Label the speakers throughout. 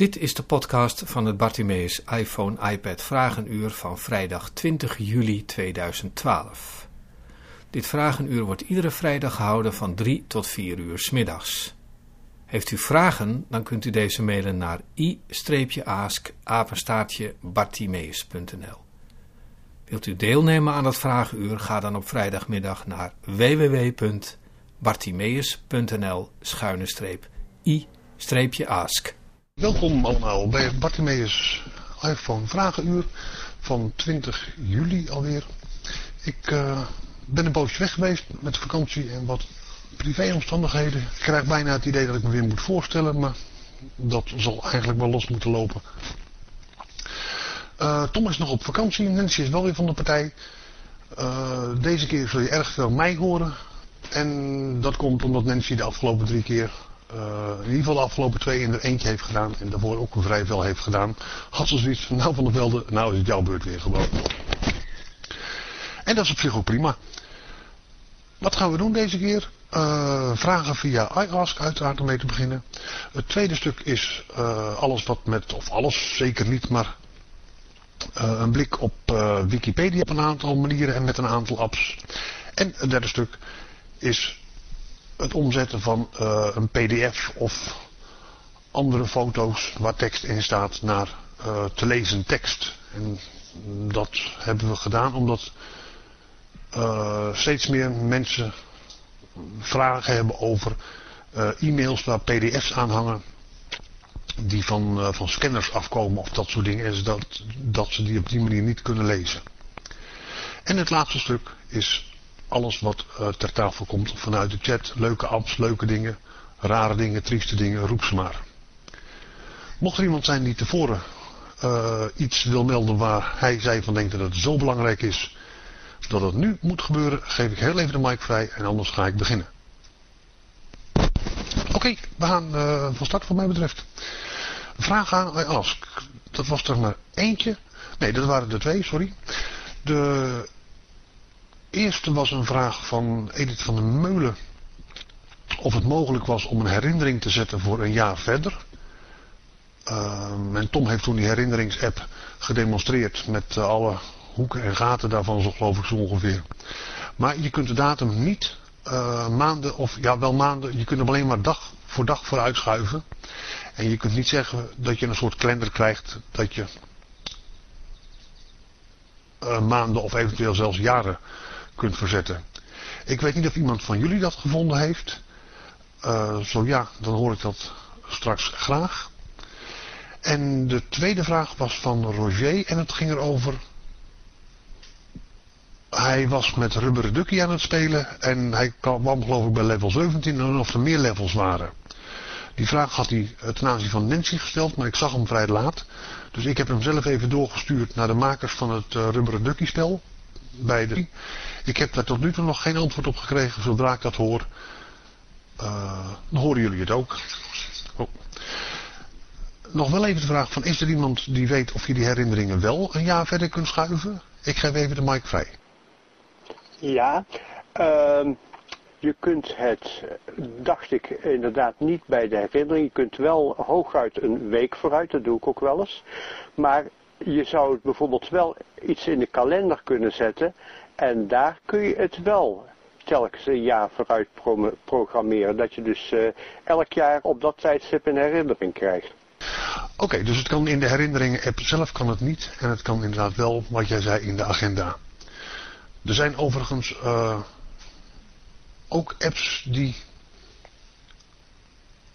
Speaker 1: Dit is de podcast van het Bartimeus iPhone iPad Vragenuur van vrijdag 20 juli 2012. Dit Vragenuur wordt iedere vrijdag gehouden van 3 tot 4 uur s middags. Heeft u vragen, dan kunt u deze mailen naar i-ask Wilt u deelnemen aan het Vragenuur, ga dan op vrijdagmiddag naar www.bartimeus.nl-i-ask.
Speaker 2: Welkom allemaal bij Bartimeus iPhone Vragenuur van 20 juli alweer. Ik uh, ben een poosje weg geweest met vakantie en wat privéomstandigheden. Ik krijg bijna het idee dat ik me weer moet voorstellen, maar dat zal eigenlijk wel los moeten lopen. Uh, Tom is nog op vakantie, Nancy is wel weer van de partij. Uh, deze keer zul je erg veel mij horen. En dat komt omdat Nancy de afgelopen drie keer in ieder geval de afgelopen twee in er eentje heeft gedaan en daarvoor ook een vrij veel heeft gedaan, had ze zoiets van, nou van de Velde, nou is het jouw beurt weer gewoon. En dat is op zich ook prima. Wat gaan we doen deze keer? Uh, vragen via iAsk uiteraard om mee te beginnen. Het tweede stuk is uh, alles wat met, of alles zeker niet, maar een blik op Wikipedia op een aantal manieren en met een aantal apps. En het derde stuk is het omzetten van uh, een pdf of andere foto's waar tekst in staat naar uh, te lezen tekst. En dat hebben we gedaan omdat uh, steeds meer mensen vragen hebben over e-mails waar pdf's aan hangen die van, van scanners afkomen of dat soort dingen. En dat, dat ze die op die manier niet kunnen lezen. En het laatste stuk is alles wat uh, ter tafel komt vanuit de chat. Leuke apps, leuke dingen, rare dingen, trieste dingen, roep ze maar. Mocht er iemand zijn die tevoren uh, iets wil melden waar hij zei van denkt dat het zo belangrijk is dat het nu moet gebeuren, geef ik heel even de mic vrij en anders ga ik beginnen. Oké, we gaan uh, van start wat mij betreft. Vraag aan Ask. Dat was er maar eentje. Nee, dat waren er twee, sorry. De eerste was een vraag van Edith van der Meulen. Of het mogelijk was om een herinnering te zetten voor een jaar verder. Uh, en Tom heeft toen die herinneringsapp gedemonstreerd met uh, alle hoeken en gaten daarvan, zo geloof ik zo ongeveer. Maar je kunt de datum niet uh, maanden, of ja wel maanden, je kunt hem alleen maar dag voor dag vooruit schuiven. En je kunt niet zeggen dat je een soort kalender krijgt dat je maanden of eventueel zelfs jaren kunt verzetten. Ik weet niet of iemand van jullie dat gevonden heeft. Uh, zo ja, dan hoor ik dat straks graag. En de tweede vraag was van Roger en het ging erover... Hij was met Rubber Ducky aan het spelen en hij kwam geloof ik bij level 17 en of er meer levels waren. Die vraag had hij ten aanzien van Nancy gesteld, maar ik zag hem vrij laat. Dus ik heb hem zelf even doorgestuurd naar de makers van het uh, Rubber Ducky spel. Bij de... Ik heb daar tot nu toe nog geen antwoord op gekregen. Zodra ik dat hoor, uh, dan horen jullie het ook. Oh. Nog wel even de vraag van, is er iemand die weet of je die herinneringen wel een jaar verder kunt schuiven? Ik geef even de mic vrij.
Speaker 3: Ja, uh, je kunt het, dacht ik inderdaad niet bij de herinnering. Je kunt wel hooguit een week vooruit, dat doe ik ook wel eens. Maar je zou bijvoorbeeld wel iets in de kalender kunnen zetten en daar kun je het wel telkens een jaar vooruit programmeren. Dat je dus uh, elk jaar op dat tijdstip een herinnering krijgt.
Speaker 2: Oké, dus het kan in de herinneringen app zelf kan het niet. En het kan inderdaad wel, wat jij zei, in de agenda. Er zijn overigens uh, ook apps die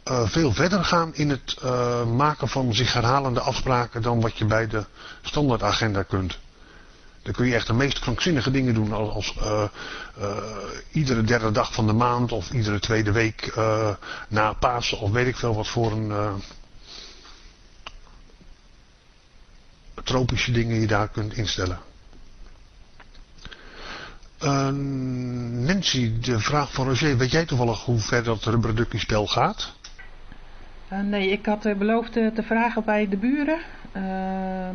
Speaker 2: uh, veel verder gaan in het maken van zich herhalende afspraken dan wat je bij de standaardagenda kunt. Dan kun je echt de meest krankzinnige dingen doen als uh, uh, iedere derde dag van de maand of iedere tweede week na Pasen of weet ik veel wat voor een tropische dingen je daar kunt instellen. Nancy, de vraag van Roger, weet jij toevallig hoe ver dat spel gaat?
Speaker 4: Uh, nee, ik had beloofd te vragen bij de buren.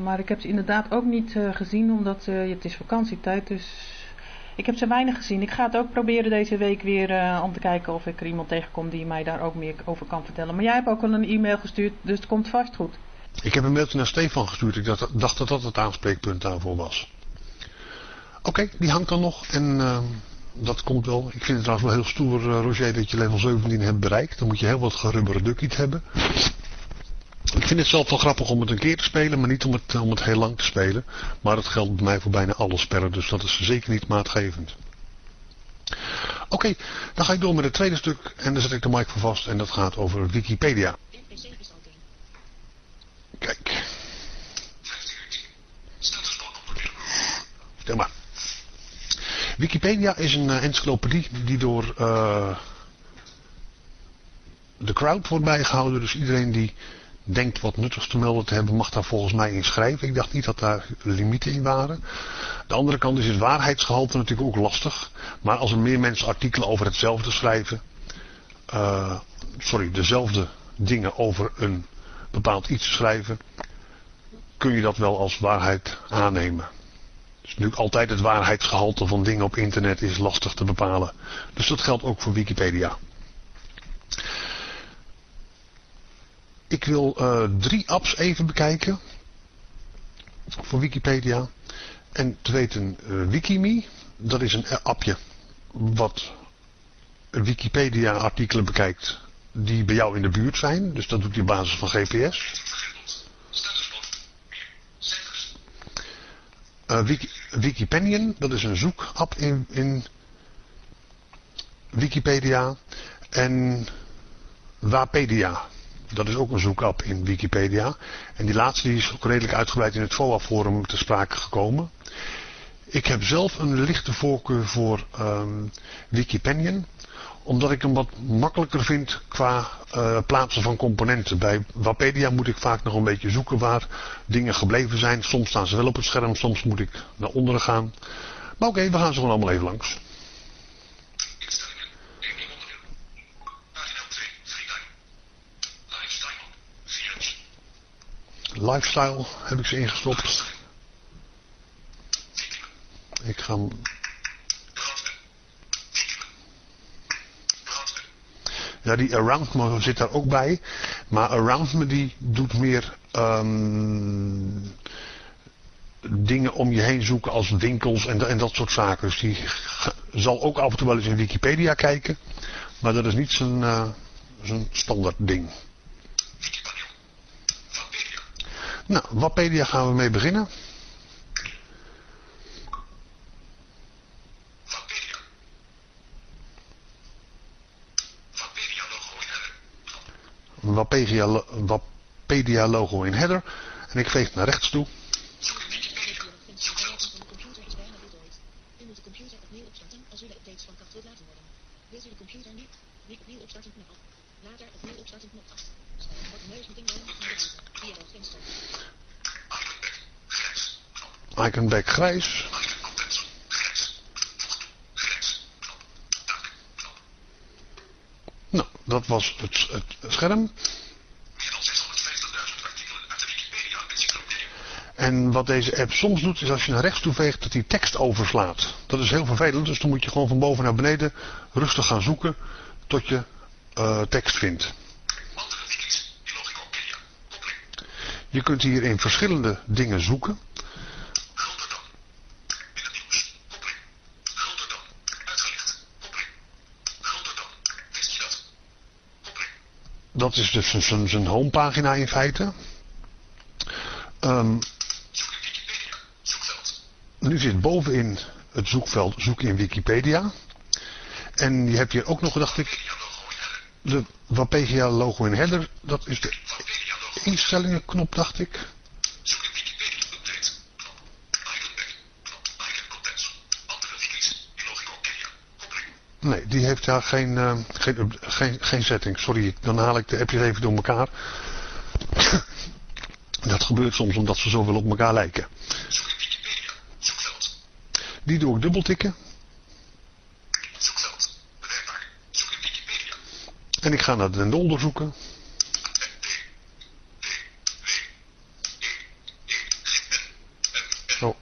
Speaker 4: Maar ik heb ze inderdaad ook niet gezien, omdat het is vakantietijd. Dus Ik heb ze weinig gezien. Ik ga het ook proberen deze week weer om te kijken of ik er iemand tegenkom die mij daar ook meer over kan vertellen. Maar jij hebt ook al een e-mail gestuurd, dus het komt vast goed.
Speaker 2: Ik heb een mailtje naar Stefan gestuurd. Ik dacht, dat dat het aanspreekpunt daarvoor was. Oké, die hangt dan nog en uh, dat komt wel. Ik vind het trouwens wel heel stoer, uh, Roger, dat je level 17 hebt bereikt. Dan moet je heel wat gerubberen duckies hebben. Ik vind het zelf wel grappig om het een keer te spelen, maar niet om het, om het heel lang te spelen. Maar dat geldt bij mij voor bijna alle spellen, dus dat is zeker niet maatgevend. Oké, dan ga ik door met het tweede stuk en dan zet ik de mic voor vast en dat gaat over Wikipedia. Kijk. Stel maar. Wikipedia is een uh, encyclopedie die door uh, de crowd wordt bijgehouden. Dus iedereen die denkt wat nuttigs te melden te hebben, mag daar volgens mij in schrijven. Ik dacht niet dat daar limieten in waren. De andere kant is het waarheidsgehalte natuurlijk ook lastig. Maar als er meer mensen artikelen over hetzelfde schrijven, uh, sorry, dezelfde dingen over een bepaald iets schrijven, kun je dat wel als waarheid aannemen. Dus nu altijd het waarheidsgehalte van dingen op internet is lastig te bepalen. Dus dat geldt ook voor Wikipedia. Ik wil uh, drie apps even bekijken. Voor Wikipedia. En te weten uh, Wikimi. Dat is een appje wat Wikipedia artikelen bekijkt die bij jou in de buurt zijn. Dus dat doet hij op basis van GPS. Uh, Wiki, Wikipedian, dat is een zoekapp in, in Wikipedia. En Wapedia, dat is ook een zoekapp in Wikipedia. En die laatste die is ook redelijk uitgebreid in het FOA-forum te sprake gekomen. Ik heb zelf een lichte voorkeur voor um, Wikipedian omdat ik hem wat makkelijker vind qua uh, plaatsen van componenten. Bij Wapedia moet ik vaak nog een beetje zoeken waar dingen gebleven zijn. Soms staan ze wel op het scherm, soms moet ik naar onderen gaan. Maar oké, okay, we gaan ze gewoon allemaal even langs. Lifestyle heb ik ze ingestopt. Ik ga hem Ja, die Around Me zit daar ook bij. Maar Around Me die doet meer um, dingen om je heen zoeken als winkels en, en dat soort zaken. Dus die zal ook af en toe wel eens in Wikipedia kijken. Maar dat is niet zijn, uh, zijn standaard ding. Nou, Wapedia gaan we mee beginnen. Wapedia, logo in header. En ik veeg naar rechts toe. Zoek in Wikipedia. Zoekveld. De computer is bijna voltooid. U moet de computer opnieuw opstarten als u de updates van kracht wilt laten worden. Wilt u de computer niet? Opnieuw opstarten knop. Later opnieuw opstarten knop 8. Wordt neus meteen dan via dat venster. Icon back grijs. Nou, dat was het, het scherm. En wat deze app soms doet, is als je naar rechts toe veegt, dat hij tekst overslaat. Dat is heel vervelend, dus dan moet je gewoon van boven naar beneden rustig gaan zoeken tot je uh, tekst vindt. Je kunt hier in verschillende dingen zoeken. Dat is dus zijn, homepagina in feite. Um, nu zit bovenin het zoekveld zoek in Wikipedia. En je hebt hier ook nog, dacht ik, de Wapedia logo in header. Dat is de instellingenknop, dacht ik. Nee, die heeft daar geen, uh, geen, geen, geen setting. Sorry, dan haal ik de appjes even door elkaar. Dat gebeurt soms omdat ze zoveel op elkaar lijken. Die doe ik. Zoekveld. Bewerkbaar. Zoek. En ik ga naar de onderzoeken. Oh.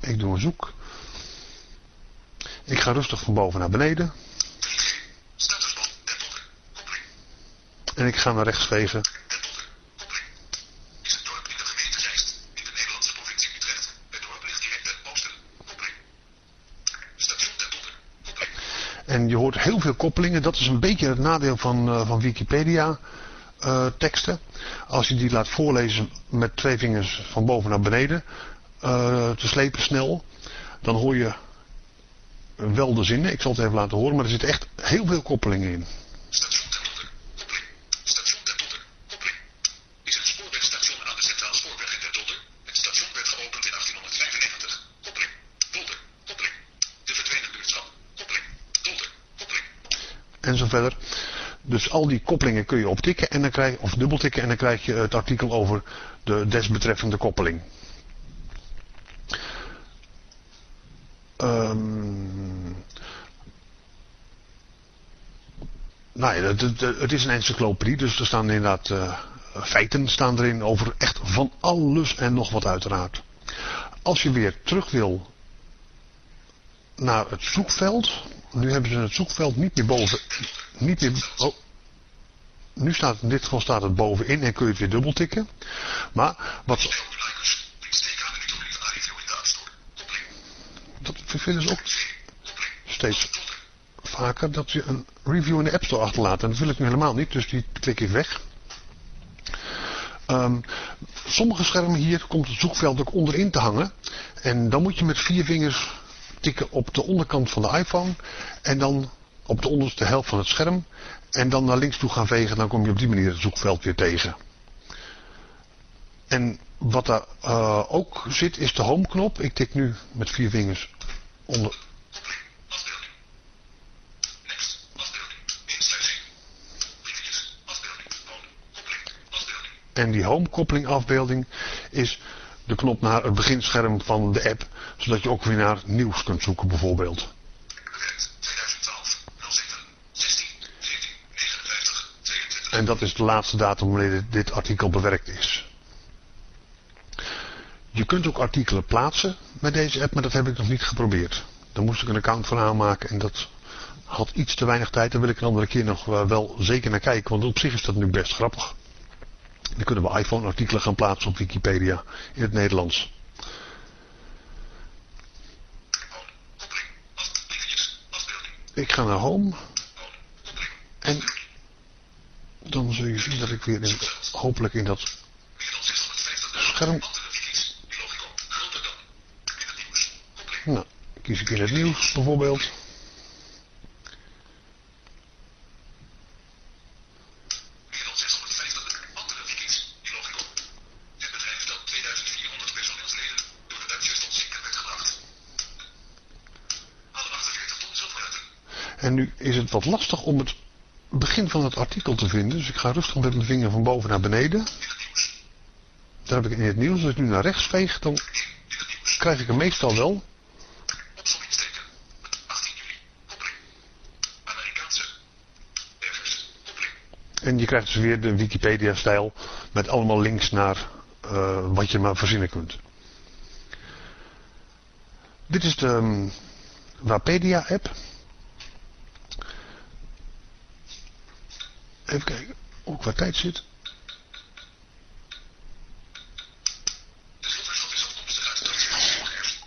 Speaker 2: Ik doe een zoek. Ik ga rustig van boven naar beneden. En ik ga naar rechts vegen. En je hoort heel veel koppelingen. Dat is een beetje het nadeel van, eh, van Wikipedia eh, teksten. Als je die laat voorlezen met twee vingers van boven naar beneden eh, te slepen snel. Dan hoor je wel de zinnen. Ik zal het even laten horen. Maar er zitten echt heel veel koppelingen in.
Speaker 5: Station Den Dolder. Koppeling. Station Den Dolder. Koppeling. Is een spoorwegstation aan de Centraal Spoorweg in Den Dolder. Het station werd geopend in 1895. Koppeling. Dolder. Koppeling. De verdwenen buurtschap. Koppeling. Dolder. Koppeling.
Speaker 2: En zo verder. Dus al die koppelingen kun je optikken en dan krijg, of dubbeltikken en dan krijg je het artikel over de desbetreffende koppeling. Nou ja, het, is een encyclopedie, dus er staan inderdaad eh, feiten staan erin over echt van alles en nog wat uiteraard. Als je weer terug wil naar het zoekveld, nu hebben ze het zoekveld niet meer boven, niet meer, oh, nu staat in dit geval staat het bovenin en kun je het weer dubbeltikken. Maar wat, dat vinden ze ook
Speaker 5: Koppeling.
Speaker 2: steeds vaker dat je een review in de App Store achterlaat. En dat wil ik nu helemaal niet, dus die klik ik weg. Ehm, sommige schermen hier komt het zoekveld ook onderin te hangen. En dan moet je met vier vingers tikken op de onderkant van de iPhone. En dan op de onderste helft van het scherm. En dan naar links toe gaan vegen. Dan kom je op die manier het zoekveld weer tegen. En wat daar eh, ook zit is de home knop. Ik tik nu met vier vingers onder,
Speaker 5: Afbeelding. Next. Afbeelding. Insluiting. Briefjes. Afbeelding. Home. Koppeling. Afbeelding.
Speaker 2: En die home koppeling afbeelding is de knop naar het beginscherm van de app. Zodat je ook weer naar nieuws kunt zoeken bijvoorbeeld.
Speaker 5: Bewerkt. 2012. 07. 16. 14. 59. 22.
Speaker 2: En dat is de laatste datum wanneer dit, dit artikel bewerkt is. Je kunt ook artikelen plaatsen met deze app, maar dat heb ik nog niet geprobeerd. Daar moest ik een account van aanmaken en dat had iets te weinig tijd. Daar wil ik een andere keer nog eh, wel zeker naar kijken, want op zich is dat nu best grappig. Dan kunnen we iPhone-artikelen gaan plaatsen op Wikipedia in het Nederlands. Ik ga naar Home en dan zul je zien dat ik weer in, hopelijk in dat
Speaker 5: Meer dan 650
Speaker 2: scherm. Nou, kies ik in het nieuws bijvoorbeeld.
Speaker 5: Meer dan 650 andere wikis. Logico. Dit bedrijf dat 2400 personeelsleden door de Duitsers tot zinken werd gebracht. Alle 48 ton zilverruiten.
Speaker 2: En nu is het wat lastig om het begin van het artikel te vinden. Dus ik ga rustig met mijn vinger van boven naar beneden. Daar heb ik in het nieuws. Als ik nu naar rechts veeg, dan krijg ik hem meestal wel.
Speaker 5: Opzommingsteken. 18 juli. Koppeling. Amerikaanse. Ergers. Koppeling.
Speaker 2: En je krijgt dus weer de Wikipedia-stijl met allemaal links naar eh, wat je maar verzinnen kunt. Dit is de um, Wapedia-app. Even kijken hoe ik qua tijd zit.
Speaker 5: De zilverschot is afkomstig uit Duitse herfst.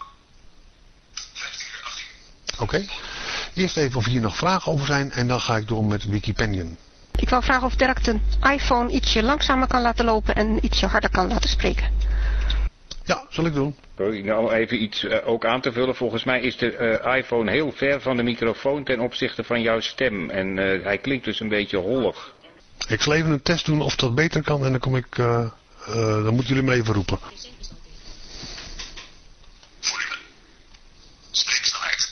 Speaker 5: 15 uur 18.
Speaker 2: Oké. Eerst even of hier nog vragen over zijn en dan ga ik door met Wikipedia.
Speaker 6: Ik wou vragen of Dirk de iPhone ietsje langzamer kan laten lopen en ietsje harder kan laten spreken.
Speaker 2: Ja, zal ik doen.
Speaker 7: Nou even iets eh, ook aan te vullen. Volgens mij is de eh, iPhone heel ver van de microfoon ten opzichte van jouw stem. En eh, hij klinkt dus een beetje hollig.
Speaker 2: Ik zal even een test doen of dat beter kan en dan kom ik, eh, eh, dan moeten jullie me even roepen.
Speaker 5: Volume. Spreeksnelheid.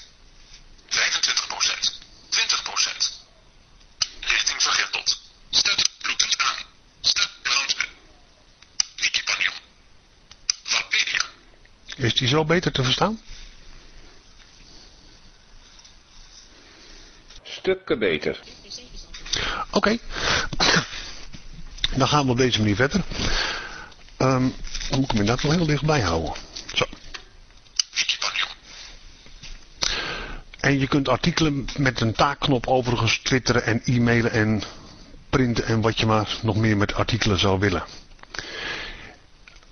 Speaker 5: 25%. 20%. Richting vergeveld. Start bloedend aan. Start brandsen. Wikipedia. Wapedia.
Speaker 2: Is die zo beter te verstaan?
Speaker 7: Stukken beter.
Speaker 2: Oké. Dan gaan we op deze manier verder. Um, dan moet ik hem inderdaad wel heel dichtbij houden. Zo. En je kunt artikelen met een taakknop overigens twitteren en e-mailen en printen en wat je maar nog meer met artikelen zou willen.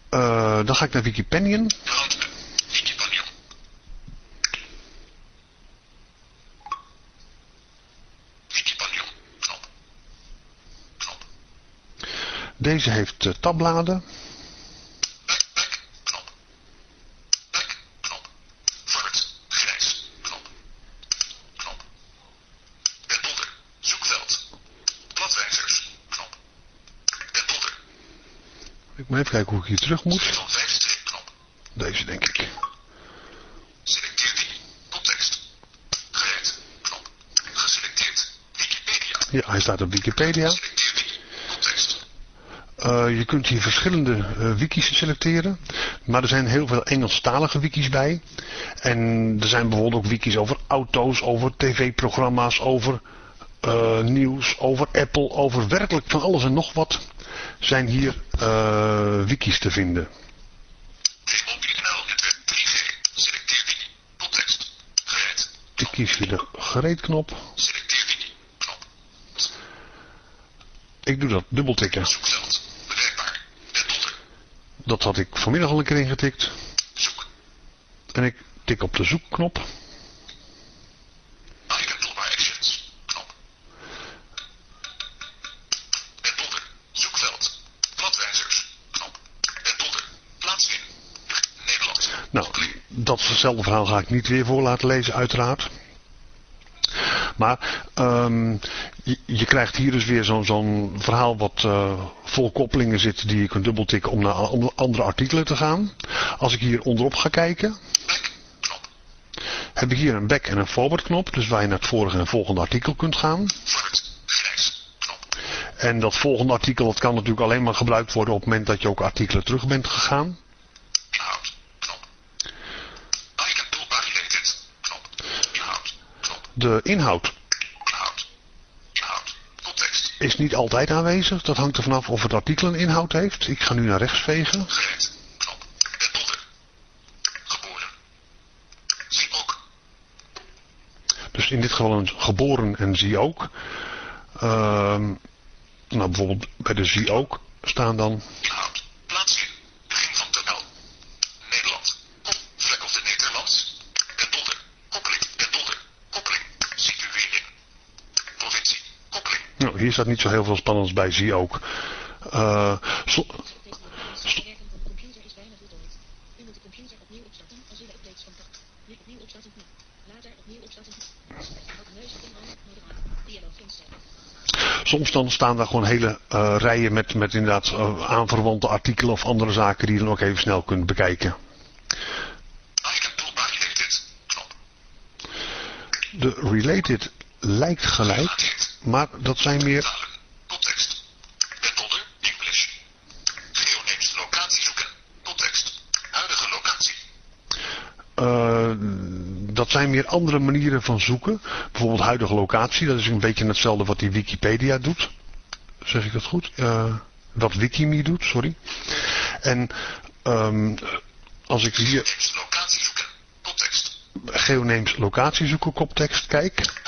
Speaker 2: Eh, dan ga ik naar Wikipedia.
Speaker 5: Knop. Den Dolder.
Speaker 2: Ik moet even kijken hoe ik hier terug moet.
Speaker 5: 2 van 5 streepknop.
Speaker 2: Deze denk ik.
Speaker 5: Selecteer die. Context. Gereed. Knop. Geselecteerd. Wikipedia.
Speaker 2: Ja, hij staat op Wikipedia. Uh, je kunt hier verschillende uh, wikis selecteren. Maar er zijn heel veel Engelstalige wikis bij. En er zijn bijvoorbeeld ook wikis over auto's, over tv-programma's, over uh, nieuws, over Apple, over werkelijk van alles en nog wat. Zijn hier wikis te vinden.
Speaker 5: T-Mobile NL netwerk 3G. Selecteer die. Context. Gereed.
Speaker 2: Ik kies hier de gereedknop. Ik doe dat dubbeltikken.
Speaker 5: Zoekveld.
Speaker 2: Dat had ik vanmiddag al een keer ingetikt.
Speaker 5: Zoek.
Speaker 2: En ik tik op de zoekknop. Nou, datzelfde verhaal ga ik niet weer voor laten lezen, uiteraard. Maar um, je, je, krijgt hier dus weer zo'n verhaal wat uh, vol koppelingen zit die je kunt dubbeltikken om naar andere artikelen te gaan. Als ik hier onderop ga kijken, heb ik hier een back en een forward knop. Dus waar je naar het vorige en volgende artikel kunt gaan. En dat volgende artikel dat kan natuurlijk alleen maar gebruikt worden op het moment dat je ook artikelen terug bent gegaan.
Speaker 5: Inhoud. Knop. Item toolbar related. Knop. Inhoud. Knop.
Speaker 2: De inhoud
Speaker 5: Inhoud. Inhoud. Context.
Speaker 2: Is niet altijd aanwezig. Dat hangt er vanaf of het artikel een inhoud heeft. Ik ga nu naar rechts vegen. Dus in dit geval een geboren en zie ook. Ehm, nou, bijvoorbeeld bij de zie ook staan dan.
Speaker 5: Inhoud. Plaats in. Begin van tabel. Nederland. Kop. Vlek of de Nederlands. Den Dolder. Koppeling. Den Dolder. Koppeling. Situering. Provincie. Koppeling.
Speaker 2: Nou, hier staat niet zo heel veel spannends bij, zie ook. Uh, so-.
Speaker 8: Dialoog instellen.
Speaker 2: soms dan staan daar gewoon hele uh, rijen met, met inderdaad uh, aanverwante artikelen of andere zaken die je dan ook even snel kunt bekijken. De related lijkt gelijk, maar dat zijn meer.
Speaker 5: Context. English. Locatie zoeken. Context. Huidige locatie.
Speaker 2: Uh, dat zijn weer andere manieren van zoeken. Bijvoorbeeld huidige locatie, dat is een beetje hetzelfde wat die Wikipedia doet. Zeg ik dat goed? Uh, wat Wikimi doet, sorry. En um, als ik hier
Speaker 5: Geoneems locatie zoeken. Context.
Speaker 2: geoneems locatie zoeken koptekst kijk.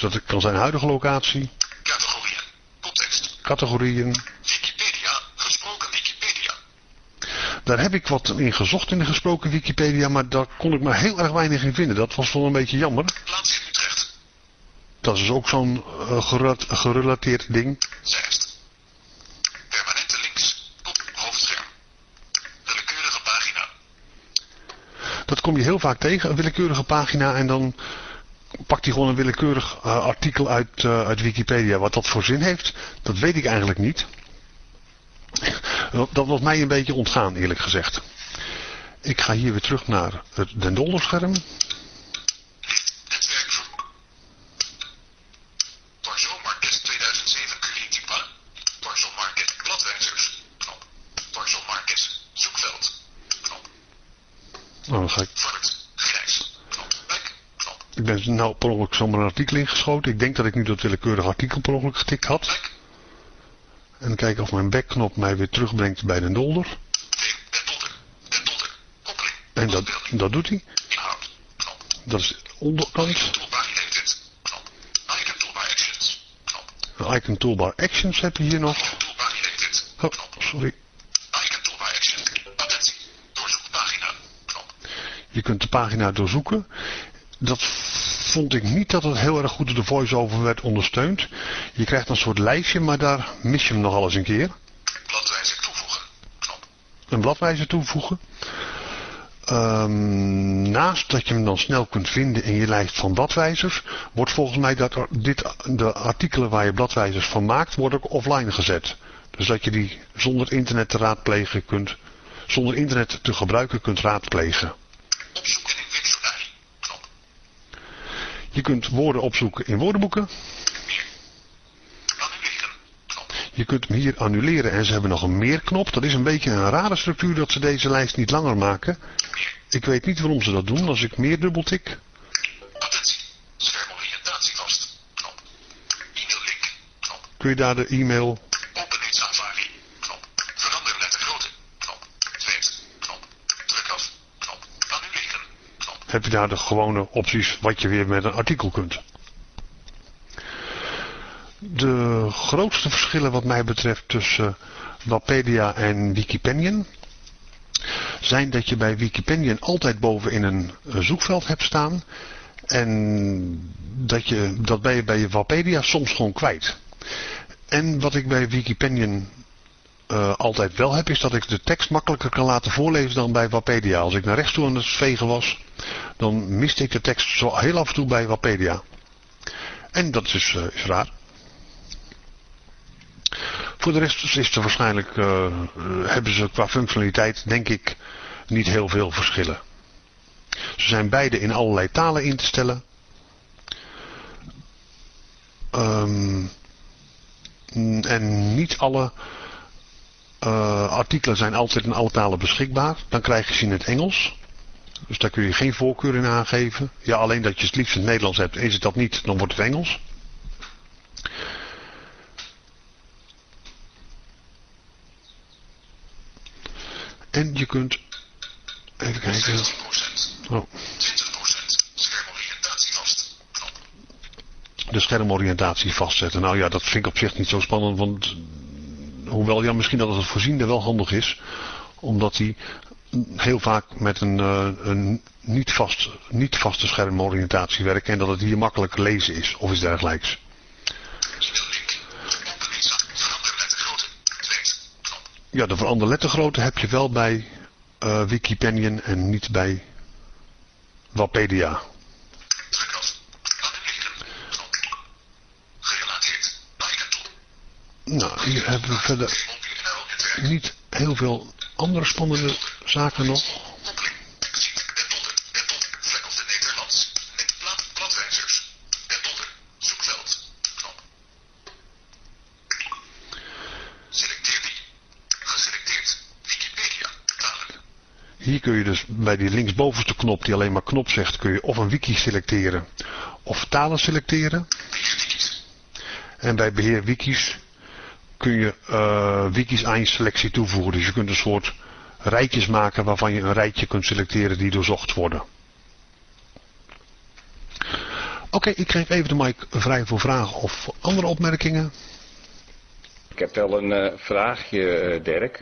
Speaker 2: Dus dat kan zijn huidige locatie,
Speaker 5: Categorieën. Context.
Speaker 2: categorieën.
Speaker 5: Wikipedia. Gesproken Wikipedia.
Speaker 2: Daar heb ik wat in gezocht in de gesproken Wikipedia, maar daar kon ik maar heel erg weinig in vinden. Dat was wel een beetje jammer.
Speaker 5: Plaats in Utrecht.
Speaker 2: Dat is ook zo'n uh, gerelateerd, gerelateerd ding.
Speaker 5: Zeist. Permanente links. Op hoofdscherm. Willekeurige pagina.
Speaker 2: Dat kom je heel vaak tegen, een willekeurige pagina en dan pakt hij gewoon een willekeurig uh, artikel uit, uh, uit Wikipedia. Wat dat voor zin heeft, dat weet ik eigenlijk niet. Dat was mij een beetje ontgaan, eerlijk gezegd. Ik ga hier weer terug naar het Den Dolderscherm.
Speaker 5: Netwerk voor... Torso Market 2007 Creative Plan. Torso Market bladwijzers. Knop. Torso Market. Zoekveld. Knop.
Speaker 2: Nou, dan ga ik,
Speaker 5: Forward. Grijs. Knop. Back. Knop.
Speaker 2: ik ben nou per ongeluk zomaar een artikel ingeschoten. Ik denk dat ik nu dat willekeurig artikel per ongeluk getikt had. En kijken of mijn backknop mij weer terugbrengt bij Den Dolder. En dat, dat doet hij. Dat is de onderkant.
Speaker 5: Knop. Icon toolbar actions.
Speaker 2: Heb je hier nog. Oh, sorry. Je kunt de pagina doorzoeken. Dat vond ik niet dat het heel erg goed door de voice-over werd ondersteund. Je krijgt een soort lijstje, maar daar mis je hem nogal eens een keer.
Speaker 5: Bladwijzer toevoegen. Knop.
Speaker 2: Een bladwijzer toevoegen. Ehm, naast dat je hem dan snel kunt vinden in je lijst van bladwijzers, wordt volgens mij dat er- dit, de artikelen waar je bladwijzers van maakt, worden ook offline gezet. Dus dat je die zonder internet te raadplegen kunt, zonder internet te gebruiken kunt raadplegen.
Speaker 5: Opzoeken in dictionary. Knop.
Speaker 2: Je kunt woorden opzoeken in woordenboeken. Je kunt hem hier annuleren en ze hebben nog een meer-knop. Dat is een beetje een rare structuur dat ze deze lijst niet langer maken. Ik weet niet waarom ze dat doen. Als ik meer dubbeltik, kun je daar de e-mail...
Speaker 5: Open in Safari. Knop. Verander lettergrootte. Knop. Tweet. Knop. Druk af. Knop. Annuleren. Knop.
Speaker 2: Heb je daar de gewone opties wat je weer met een artikel kunt. De grootste verschillen wat mij betreft tussen Wikipedia en Wikipedia zijn dat je bij Wikipedia altijd bovenin een zoekveld hebt staan en dat, je, dat ben je bij je Wikipedia soms gewoon kwijt. En wat ik bij Wikipedia eh, altijd wel heb, is dat ik de tekst makkelijker kan laten voorlezen dan bij Wikipedia. Als ik naar rechts toe aan het vegen was, dan miste ik de tekst zo heel af en toe bij Wikipedia. En dat is, is raar. Voor de rest is er waarschijnlijk, eh, hebben ze qua functionaliteit, denk ik, niet heel veel verschillen. Ze zijn beide in allerlei talen in te stellen. Ehm, en niet alle eh, artikelen zijn altijd in alle talen beschikbaar. Dan krijg je ze in het Engels. Dus daar kun je geen voorkeur in aangeven. Ja, alleen dat je het liefst in het Nederlands hebt. Is het dat niet, dan wordt het Engels. En je kunt... Even kijken.
Speaker 5: 15%.
Speaker 2: Oh,
Speaker 5: 20%. Schermoriëntatie vast.
Speaker 2: De schermoriëntatie vastzetten. Nou ja, dat vind ik op zich niet zo spannend. Want hoewel ja, misschien dat het voorziende wel handig is. Omdat hij heel vaak met een, eh, een niet, vast, niet vaste schermoriëntatie werkt. En dat het hier makkelijk lezen is. Of iets dergelijks. Ja, de verander lettergrootte heb je wel bij eh Wikipedia en niet bij
Speaker 5: tool.
Speaker 2: Nou, hier hebben we verder niet heel veel andere spannende zaken nog. Hier kun je dus bij die linksbovenste knop die alleen maar knop zegt, kun je of een wiki selecteren of talen selecteren. En bij beheer wikis kun je eh, wikis aan je selectie toevoegen. Dus je kunt een soort rijtjes maken waarvan je een rijtje kunt selecteren die doorzocht worden. Oké, ik geef even de mic vrij voor vragen of andere opmerkingen.
Speaker 7: Ik heb wel een eh, vraagje, eh, Dirk.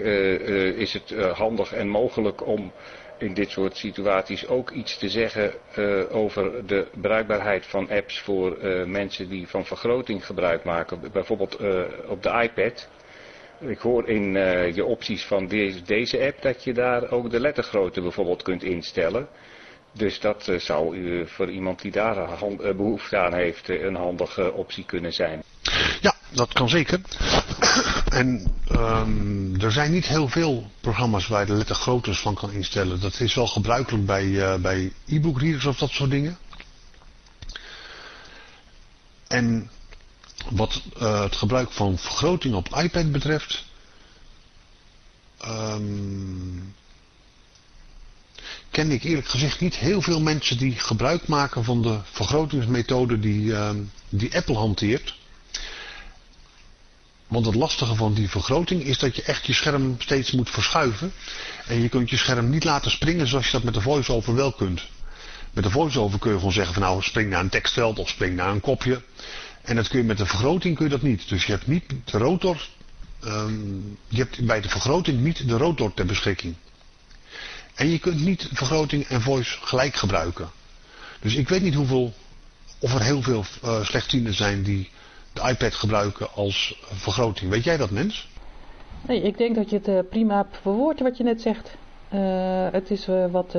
Speaker 7: Is het handig en mogelijk om in dit soort situaties ook iets te zeggen eh, over de bruikbaarheid van apps voor eh, mensen die van vergroting gebruik maken? Bijvoorbeeld eh, op de iPad. Ik hoor in je opties van deze, deze app dat je daar ook de lettergrootte bijvoorbeeld kunt instellen. Dus dat zou eh, voor iemand die daar eh, behoefte aan heeft een handige optie kunnen zijn.
Speaker 2: Ja, dat kan zeker. En ehm, er zijn niet heel veel programma's waar je de lettergroottes van kan instellen. Dat is wel gebruikelijk bij, eh, bij e-book readers of dat soort dingen. En wat eh, het gebruik van vergroting op iPad betreft. ehm, ken ik eerlijk gezegd niet heel veel mensen die gebruik maken van de vergrotingsmethode die, ehm, die Apple hanteert. Want het lastige van die vergroting is dat je echt je scherm steeds moet verschuiven. En je kunt je scherm niet laten springen zoals je dat met de voice-over wel kunt. Met de voice-over kun je gewoon zeggen van nou spring naar een tekstveld of spring naar een kopje. En dat kun je met de vergroting kun je dat niet. Dus je hebt niet de rotor, ehm, je hebt bij de vergroting niet de rotor ter beschikking. En je kunt niet vergroting en voice gelijk gebruiken. Dus ik weet niet hoeveel, of er heel veel uh, slechtzienden zijn die de iPad gebruiken als vergroting. Weet jij dat mens?
Speaker 4: Nee, ik denk dat je het uh, prima hebt verwoord wat je net zegt. Uh, het is uh, wat,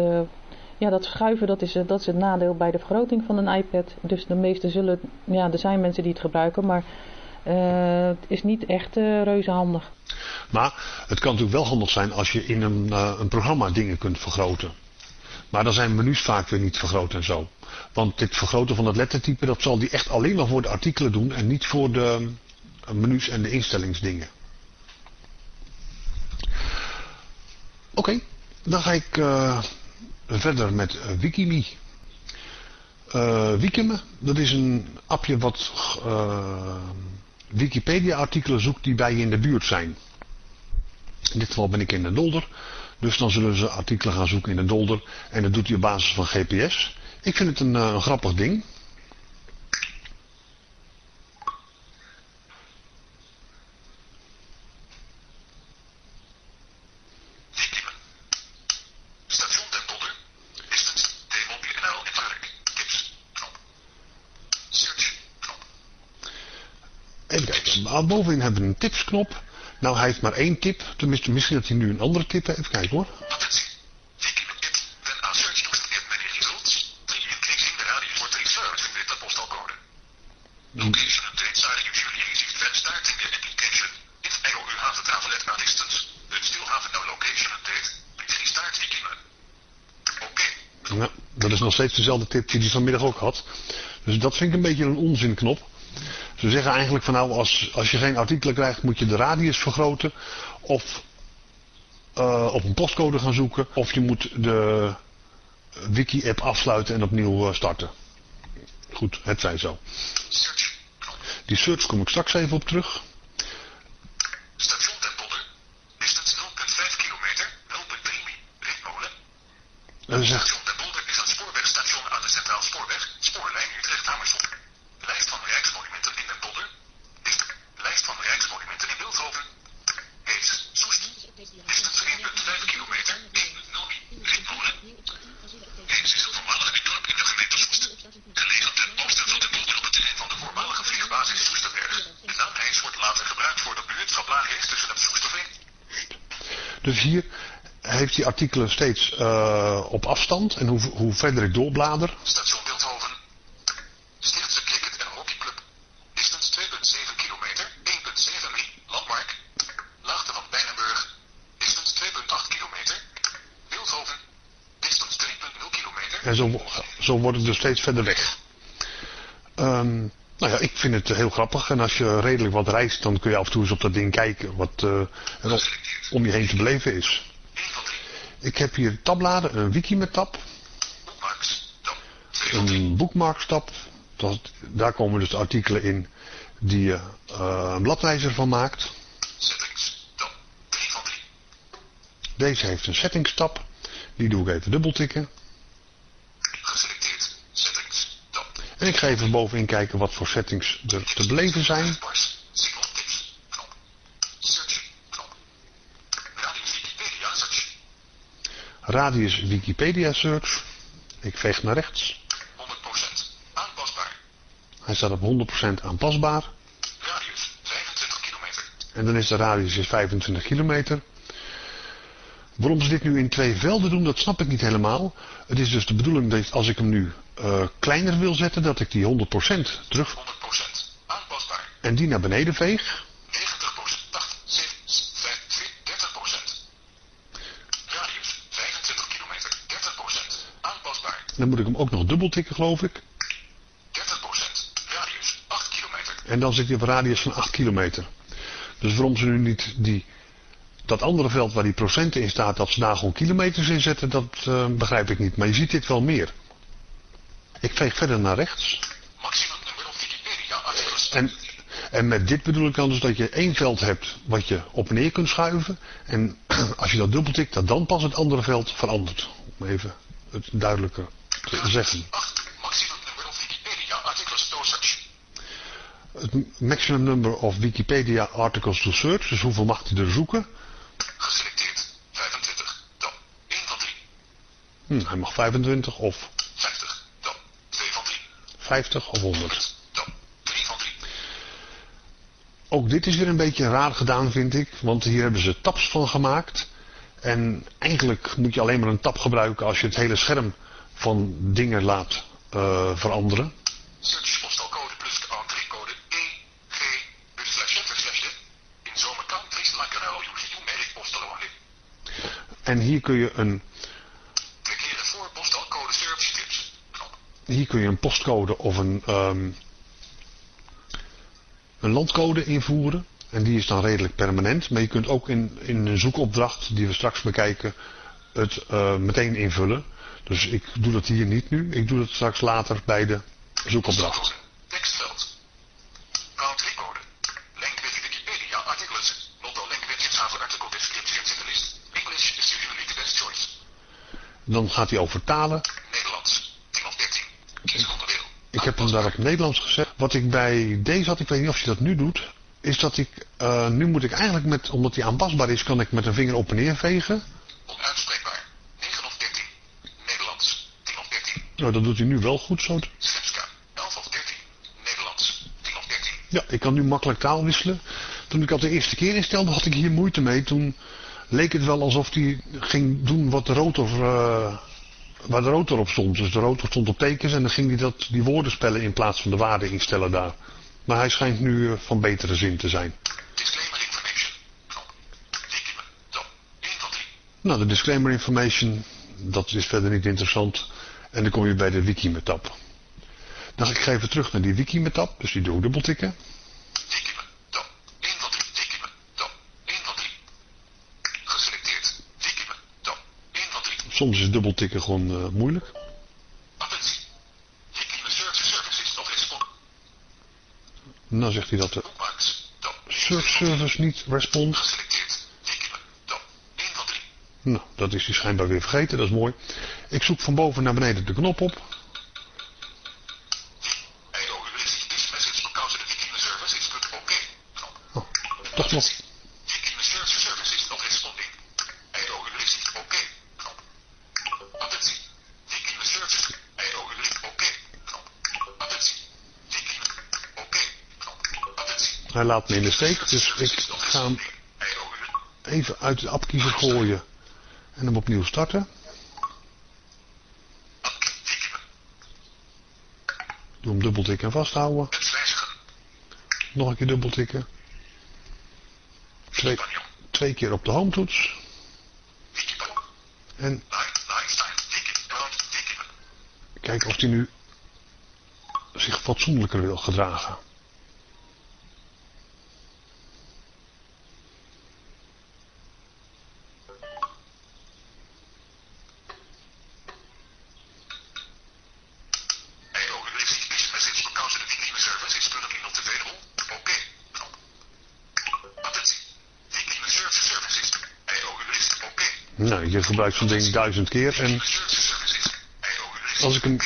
Speaker 4: ja dat schuiven dat is, dat is het nadeel bij de vergroting van een iPad. Dus de meeste zullen, ja er zijn mensen die het gebruiken, maar het is niet echt reuze handig.
Speaker 2: Maar het kan natuurlijk wel handig zijn als je in een, een programma dingen kunt vergroten. Maar dan zijn menus vaak weer niet vergroot en zo. Want dit vergroten van het lettertype, dat zal die echt alleen maar voor de artikelen doen en niet voor de menus en de instellingsdingen. Oké, dan ga ik uh, verder met uh, Wikimi. Uh, Wikime, dat is een appje wat Wikipedia-artikelen zoekt die bij je in de buurt zijn. In dit geval ben ik in de dolder. Dus dan zullen ze artikelen gaan zoeken in de dolder. En dat doet hij op basis van GPS. Ik vind het een, een grappig ding. bovenin hebben we een tipsknop. Nou, hij heeft maar één tip. Tenminste, misschien dat hij nu een andere tip heeft. Even kijken hoor.
Speaker 5: Location update zijn usually easy when starting the application. If error u have travelet naar distance, but still have no location update, please restart Wikime. Oké.
Speaker 2: Ja, dat is nog steeds dezelfde tip die hij vanmiddag ook had. Dus dat vind ik een beetje een onzinknop. Ze zeggen eigenlijk van nou, als, als je geen artikelen krijgt, moet je de radius vergroten. Of uh, op een postcode gaan zoeken. Of je moet de wiki-app afsluiten en opnieuw uh, starten. Goed, het zij zo. Die search kom ik straks even op terug.
Speaker 5: Station Den Boller. Distance 0,5 kilometer. 0,3 ritmolen.
Speaker 2: En zegt...
Speaker 5: Station Den Boller is een spoorwegstation aan de Centraal Spoorweg. Spoorlijn Utrecht-Amersfoort. Lijst van Rijksmonumenten in Den Boller. Dist lijst van Rijksmonumenten in Wildhoven. Hees, Soest. Distance 1,5 kilometer. 1,0 ritmolen. Hees is een voormalige dorp in de gemeente Soest. Gelegen ten oosten van de Boller op het terrein van de voormalige vliegbasis Soesterberg. De naam Hees wordt later gebruikt voor de buurtschap Laaghees tussen het Soesterveen.
Speaker 2: Dus hier hij artikelen steeds uh, op afstand. En hoe, hoe verder ik doorblader.
Speaker 5: Station Wildhoven. Stichtse Cricket en Hockeyclub. Distance 2,7 kilometer. 1,73 landmark. Laagte van Bijnenburg. Distance 2,8 kilometer. Wildhoven. Distance 3,0 kilometer.
Speaker 2: En zo, zo wordt het dus steeds verder weg. Um, nou ja, ik vind het heel grappig. En als je redelijk wat reist, dan kun je af en toe eens op dat ding kijken wat uh, er om je heen te beleven is. Ik heb hier tabbladen, een wiki met tab. Een boekmarkstab. Dat, daar komen dus de artikelen in die je uh, een bladwijzer van maakt. Deze heeft een settingstab. Die doe ik even dubbeltikken. En ik ga even bovenin kijken wat voor settings er te beleven zijn. Radius Wikipedia Search. Ik veeg naar rechts.
Speaker 5: 100% aanpasbaar.
Speaker 2: Hij staat op 100% aanpasbaar.
Speaker 5: Radius 25 kilometer.
Speaker 2: En dan is de radius is 25 kilometer. Waarom ze dit nu in twee velden doen, dat snap ik niet helemaal. Het is dus de bedoeling dat als ik hem nu uh, kleiner wil zetten, dat ik die 100% terug...
Speaker 5: 100% aanpasbaar.
Speaker 2: En die naar beneden veeg. Dan moet ik hem ook nog dubbel tikken, geloof ik.
Speaker 5: 30%, radius 8 kilometer.
Speaker 2: En dan zit hij op een radius van 8 kilometer. Dus waarom ze nu niet die, dat andere veld waar die procenten in staat, dat ze daar gewoon kilometers in zetten, dat uh, begrijp ik niet. Maar je ziet dit wel meer. Ik veeg verder naar rechts.
Speaker 5: Maximum nummer op Wikipedia.
Speaker 2: En, en met dit bedoel ik dan dus dat je één veld hebt wat je op en neer kunt schuiven. En als je dat dubbeltikt, dat dan pas het andere veld verandert. Om even het duidelijker te te zeggen.
Speaker 5: 8. Maximum number of Wikipedia articles to search.
Speaker 2: Het maximum number of Wikipedia articles to search, dus hoeveel mag hij er zoeken?
Speaker 5: Geselecteerd. 25. Dan. 1 van 3.
Speaker 2: Hm, hij mag 25 of
Speaker 5: 50. Dan. 2 van 3.
Speaker 2: 50 of 100.
Speaker 5: Dan. 3 van 3.
Speaker 2: Ook dit is weer een beetje raar gedaan, vind ik. Want hier hebben ze tabs van gemaakt. En eigenlijk moet je alleen maar een tab gebruiken als je het hele scherm van dingen laat eh, veranderen.
Speaker 5: Search postalcode plus de entreecode E, G, dus slash slash. In zomer countries like an you medic postalone.
Speaker 2: En hier kun je een,
Speaker 5: Klik hier voor postalcode search tips.
Speaker 2: Hier kun je een postcode of een, ehm, een landcode invoeren. En die is dan redelijk permanent. Maar je kunt ook in, in een zoekopdracht die we straks bekijken het eh, meteen invullen. Dus ik doe dat hier niet nu. Ik doe dat straks later bij de zoekopdracht.
Speaker 5: Tekstveld. Link with Wikipedia articles. Not all languages have article descriptions in the list. English is usually the best choice.
Speaker 2: Dan gaat hij over talen.
Speaker 5: Nederlands. 10 of 13. Kies onderdeel.
Speaker 2: Ik heb hem daar op Nederlands gezet. Wat ik bij deze had, ik weet niet of hij dat nu doet, is dat ik, eh, nu moet ik eigenlijk met, omdat hij aanpasbaar is, kan ik met een vinger op en neer vegen.
Speaker 5: Onuitspreekbaar. 9 of 13. Nederlands. 10 of 13.
Speaker 2: Nou, dat doet hij nu wel goed zo.
Speaker 5: Svenska. 11 of 13. Nederlands. 10 of 13.
Speaker 2: Ja, ik kan nu makkelijk taal wisselen. Toen ik dat de eerste keer instelde, had ik hier moeite mee. Toen leek het wel alsof hij ging doen wat de rotor, eh, waar de rotor op stond. Dus de rotor stond op tekens en dan ging hij dat, die woorden spellen in plaats van de waarde instellen daar. Maar hij schijnt nu eh, van betere zin te zijn.
Speaker 5: Disclaimer information. Knop. Wikimen. Dan. 1 van 3.
Speaker 2: Nou, de disclaimer information, dat is verder niet interessant. En dan kom je bij de wiki met tab. Dan ga ik even terug naar die wiki met tab, dus die doe ik dubbeltikken.
Speaker 5: Wikimen. Dan. 1 van 3. Wikimen. Dan. 1 van 3. Geselecteerd. Wikimen. Dan. 1 van 3.
Speaker 2: Soms is dubbeltikken gewoon eh, moeilijk.
Speaker 5: Attentie. Wikimen search service is
Speaker 2: dan zegt hij dat de.
Speaker 5: Dan.
Speaker 2: search service niet respond.
Speaker 5: Geselecteerd. Wikimen. Dan. 1 van 3.
Speaker 2: Nou, dat is hij schijnbaar weer vergeten, dat is mooi. Ik zoek van boven naar beneden de knop op.
Speaker 5: Oh,
Speaker 2: toch nog. Hij laat me in de steek, dus ik ga hem even uit de appkiezer gooien. En hem opnieuw starten.
Speaker 5: Wikimen.
Speaker 2: Doe hem dubbeltikken en vasthouden. Nog een keer dubbeltikken. Twee, twee keer op de home toets. En kijken of hij nu zich fatsoenlijker wil gedragen.
Speaker 5: Hey, oh, u receive this message because the Wikimen service is currently not available. Oké. Knop. Attentie. Wikimen search service is. Hey, oh, u receive oké.
Speaker 2: Nou, je gebruikt zo'n ding duizend keer en als ik hem...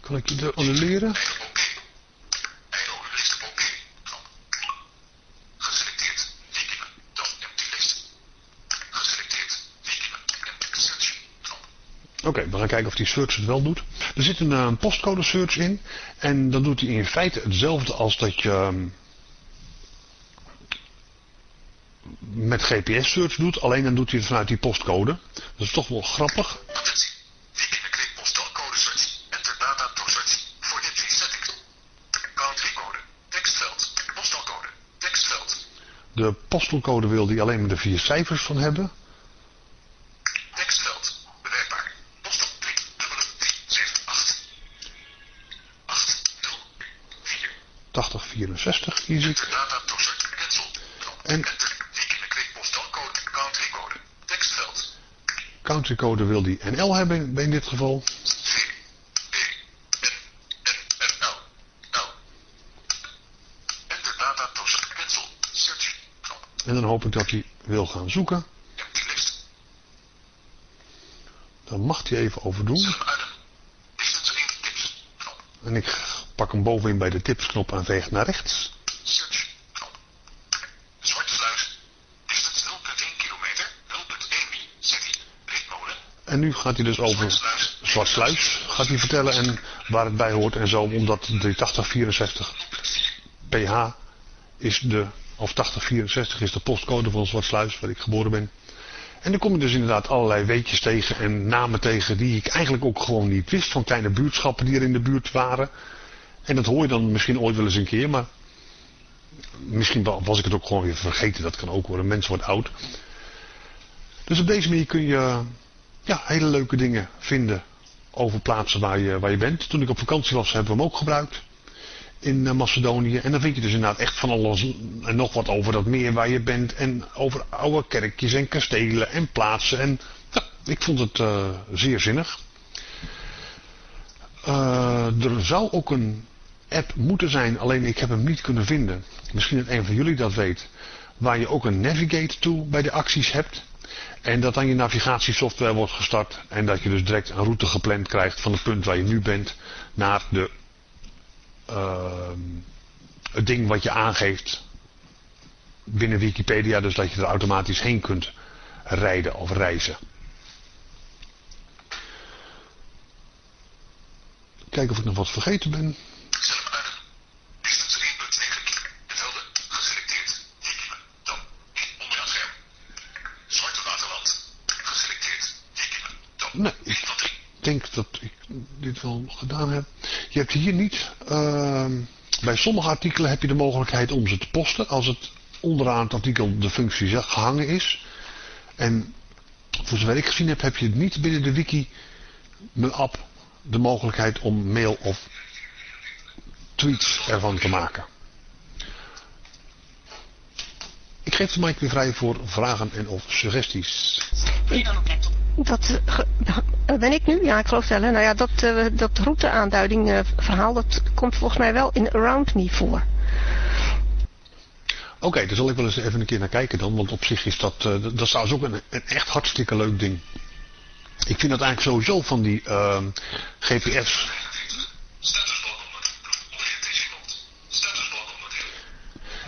Speaker 2: Kan ik je annuleren?
Speaker 5: Oké,
Speaker 2: we gaan kijken of die search het wel doet. Er zit een, eh, postcode search in. En dan doet hij in feite hetzelfde als dat je ehm, met GPS search doet. Alleen dan doet hij het vanuit die postcode. Dat is toch wel grappig. De postalcode wil hij alleen maar de vier cijfers van hebben.
Speaker 5: Tekstveld. Bewerkbaar. Postal 3, dubbele 3, 7, 8. 8, 0, 4.
Speaker 2: 8064 kies ik.
Speaker 5: Data to search. Cancel. Knop.
Speaker 2: En
Speaker 5: Enter. Wikimen create postalcode. Countrycode. Tekstveld.
Speaker 2: Countrycode wil hij NL hebben in dit geval. En dan hoop ik dat hij wil gaan zoeken. Daar mag hij even over doen.
Speaker 5: Scherm uit. Distance 1 tips. Knop.
Speaker 2: En ik pak hem bovenin bij de tipsknop en veeg naar rechts.
Speaker 5: Search. Knop. Zwarte sluis. Distance 0.1 kilometer. 0.1 mi. City. Ritmolen.
Speaker 2: En nu gaat hij dus over Zwartsluis gaat hij vertellen en waar het bij hoort en zo. Omdat de 8064 PH is de, of 8064 is de postcode van Zwartsluis waar ik geboren ben. En dan kom je dus inderdaad allerlei weetjes tegen en namen tegen die ik eigenlijk ook gewoon niet wist. Van kleine buurtschappen die er in de buurt waren. En dat hoor je dan misschien ooit wel eens een keer, maar misschien wa- was ik het ook gewoon weer vergeten. Dat kan ook worden. Een mens wordt oud. Dus op deze manier kun je ja, hele leuke dingen vinden over plaatsen waar je, waar je bent. Toen ik op vakantie was hebben we hem ook gebruikt in eh, Macedonië. En dan vind je dus inderdaad echt van alles en nog wat over dat meer waar je bent. En over oude kerkjes en kastelen en plaatsen. En ik vond het eh, zeer zinnig. Eh, er zou ook een app moeten zijn, alleen ik heb hem niet kunnen vinden. Misschien dat een van jullie dat weet. Waar je ook een navigate tool bij de acties hebt. En dat dan je navigatiesoftware wordt gestart. En dat je dus direct een route gepland krijgt van het punt waar je nu bent naar de, ehm, het ding wat je aangeeft binnen Wikipedia. Dus dat je er automatisch heen kunt rijden of reizen. Kijken of ik nog wat vergeten ben.
Speaker 5: Scherm uit. Distance 1.9 kilometer. Velden. Geselecteerd. Hikmen. Dan. Onderaan scherm. Zwarte waterwand. Geselecteerd. Hikmen. Dan.
Speaker 2: Nee,
Speaker 5: 1 van 3.
Speaker 2: Ik denk dat ik gedaan heb. Je hebt hier niet, ehm, bij sommige artikelen heb je de mogelijkheid om ze te posten. Als het onderaan het artikel de functie gehangen is. En voor zover ik gezien heb, heb je niet binnen de wiki mijn app de mogelijkheid om mail of tweets ervan te maken. Ik geef de mic weer vrij voor vragen en of suggesties.
Speaker 6: Dat eh, ben ik nu? Ja, ik geloof wel. Nou ja, dat, eh, dat routeaanduiding eh, verhaal, dat komt volgens mij wel in Around Me voor.
Speaker 2: Oké, daar zal ik wel eens even een keer naar kijken dan. Want op zich is dat, eh, dat is ook een, een echt hartstikke leuk ding. Ik vind dat eigenlijk sowieso van die ehm, GPS.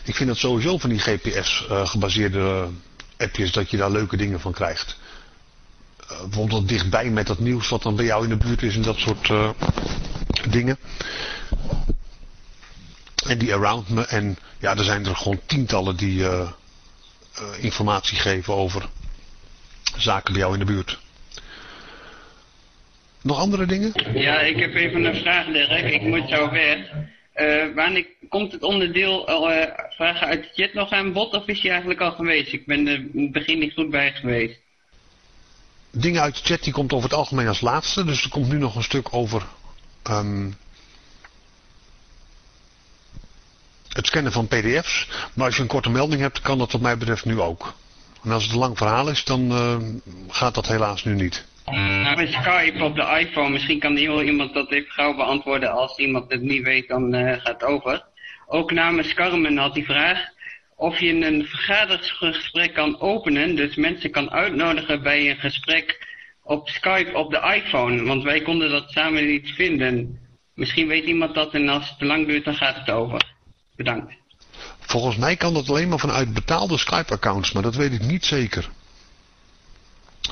Speaker 2: Ik vind dat sowieso van die GPS gebaseerde appjes dat je daar leuke dingen van krijgt. Bijvoorbeeld dichtbij met dat nieuws wat dan bij jou in de buurt is en dat soort eh, dingen. En die around me. En ja, er zijn er gewoon tientallen die eh, eh, informatie geven over zaken bij jou in de buurt. Nog andere dingen?
Speaker 9: Ja, ik heb even een vraag, Dirk. Ik moet zo weg. Wanneer komt het onderdeel vragen uit de chat nog aan bod of is hij eigenlijk al geweest? Ik ben er in het begin niet goed bij geweest.
Speaker 2: Dingen uit de chat die komt over het algemeen als laatste. Dus er komt nu nog een stuk over ehm, het scannen van pdf's. Maar als je een korte melding hebt, kan dat wat mij betreft nu ook. En als het een lang verhaal is, dan eh, gaat dat helaas nu niet.
Speaker 9: Nou, met Skype op de iPhone, misschien kan heel iemand dat even gauw beantwoorden. Als iemand het niet weet, dan eh, gaat over. Ook namens Carmen had die vraag of je een vergaderingsgesprek kan openen. Dus mensen kan uitnodigen bij een gesprek op Skype op de iPhone. Want wij konden dat samen niet vinden. Misschien weet iemand dat en als het te lang duurt, dan gaat het over. Bedankt.
Speaker 2: Volgens mij kan dat alleen maar vanuit betaalde Skype-accounts, maar dat weet ik niet zeker.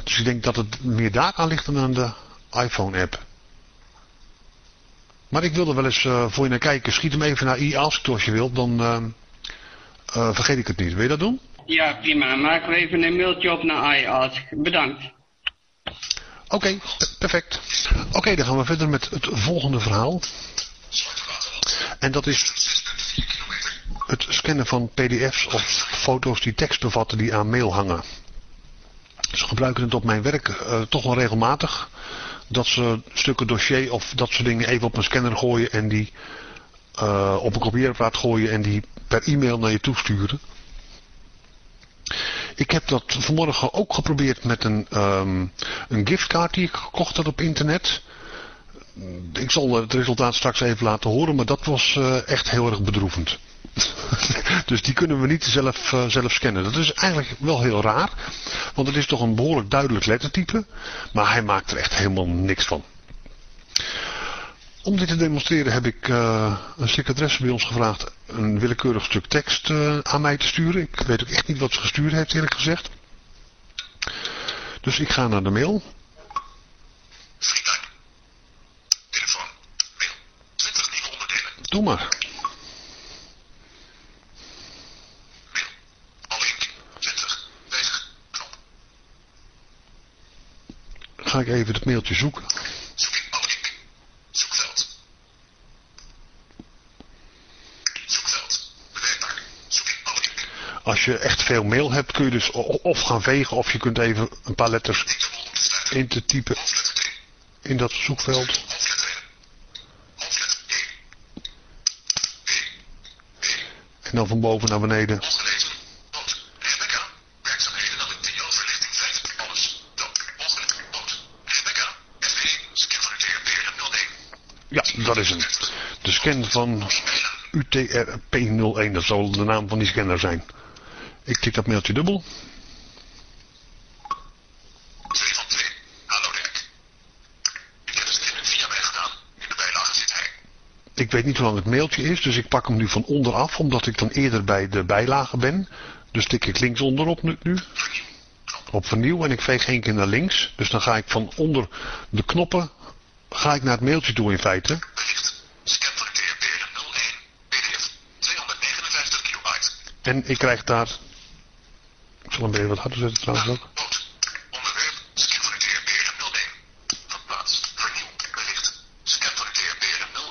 Speaker 2: Dus ik denk dat het meer daar aan ligt dan aan de iPhone-app. Maar ik wil er wel eens eh, voor je naar kijken. Schiet hem even naar e-ask als je wilt, dan eh, eh, vergeet ik het niet. Wil je dat doen?
Speaker 9: Ja, prima. Maken we even een mailtje op naar iAsk. Bedankt.
Speaker 2: Oké, perfect. Oké, dan gaan we verder met het volgende verhaal. En dat is
Speaker 5: 6,4 kilometer.
Speaker 2: het scannen van pdf's of foto's die tekst bevatten die aan mail hangen. Ze gebruiken het op mijn werk eh, toch wel regelmatig. Dat ze stukken dossier of dat soort dingen even op een scanner gooien en die eh, op een kopieerapparaat gooien en die per e-mail naar je toesturen. Ik heb dat vanmorgen ook geprobeerd met een, ehm, een giftcard die ik gekocht had op internet. Ik zal het resultaat straks even laten horen, maar dat was eh, echt heel erg bedroevend. dus die kunnen we niet zelf, eh, zelf scannen. Dat is eigenlijk wel heel raar. Want het is toch een behoorlijk duidelijk lettertype. Maar hij maakt er echt helemaal niks van. Om dit te demonstreren heb ik eh, een secretaresse bij ons gevraagd een willekeurig stuk tekst eh, aan mij te sturen. Ik weet ook echt niet wat ze gestuurd heeft eerlijk gezegd. Dus ik ga naar de mail.
Speaker 5: Telefoon. Mail. 20 nieuwe onderdelen.
Speaker 2: Doe maar.
Speaker 5: Mail. Alle ink. 20. Weg. Knop.
Speaker 2: Ga ik even het mailtje zoeken.
Speaker 5: Zoek in alle ink. Zoekveld. Zoekveld. Bewerkbaar. Zoek in alle ink.
Speaker 2: Als je echt veel mail hebt kun je dus of gaan vegen of je kunt even een paar letters in te typen in dat zoekveld. En dan van boven naar beneden.
Speaker 5: Ongelezen. Boot. Rebecca. Werkzaamheden aan de TL-verlichting 5. Alles. Dood. Ongeluk. Boot. Rebecca. FB1. Scan van het TRP 01.
Speaker 2: Ja, dat is hem. De scan van UTRP01, dat zal de naam van die scanner zijn. Ik tik dat mailtje dubbel.
Speaker 5: 2 van 2. Hallo Dirk. Ik
Speaker 2: weet niet hoe lang het mailtje is, dus ik pak hem nu van onderaf, omdat ik dan eerder bij de bijlage ben. Dus tik ik links onderop nu, op vernieuw en ik veeg één keer naar links. Dus dan ga ik van onder de knoppen, ga ik naar het mailtje toe in feite.
Speaker 5: Bericht. Scan van het TRP 01. PDF. 259 kilobyte.
Speaker 2: En ik krijg daar, ik zal hem even wat harder zetten trouwens ook.
Speaker 5: Boot. Onderwerp. Scan van het TRP 01. Verplaats. Vernieuw. Bericht. Scan van het TRP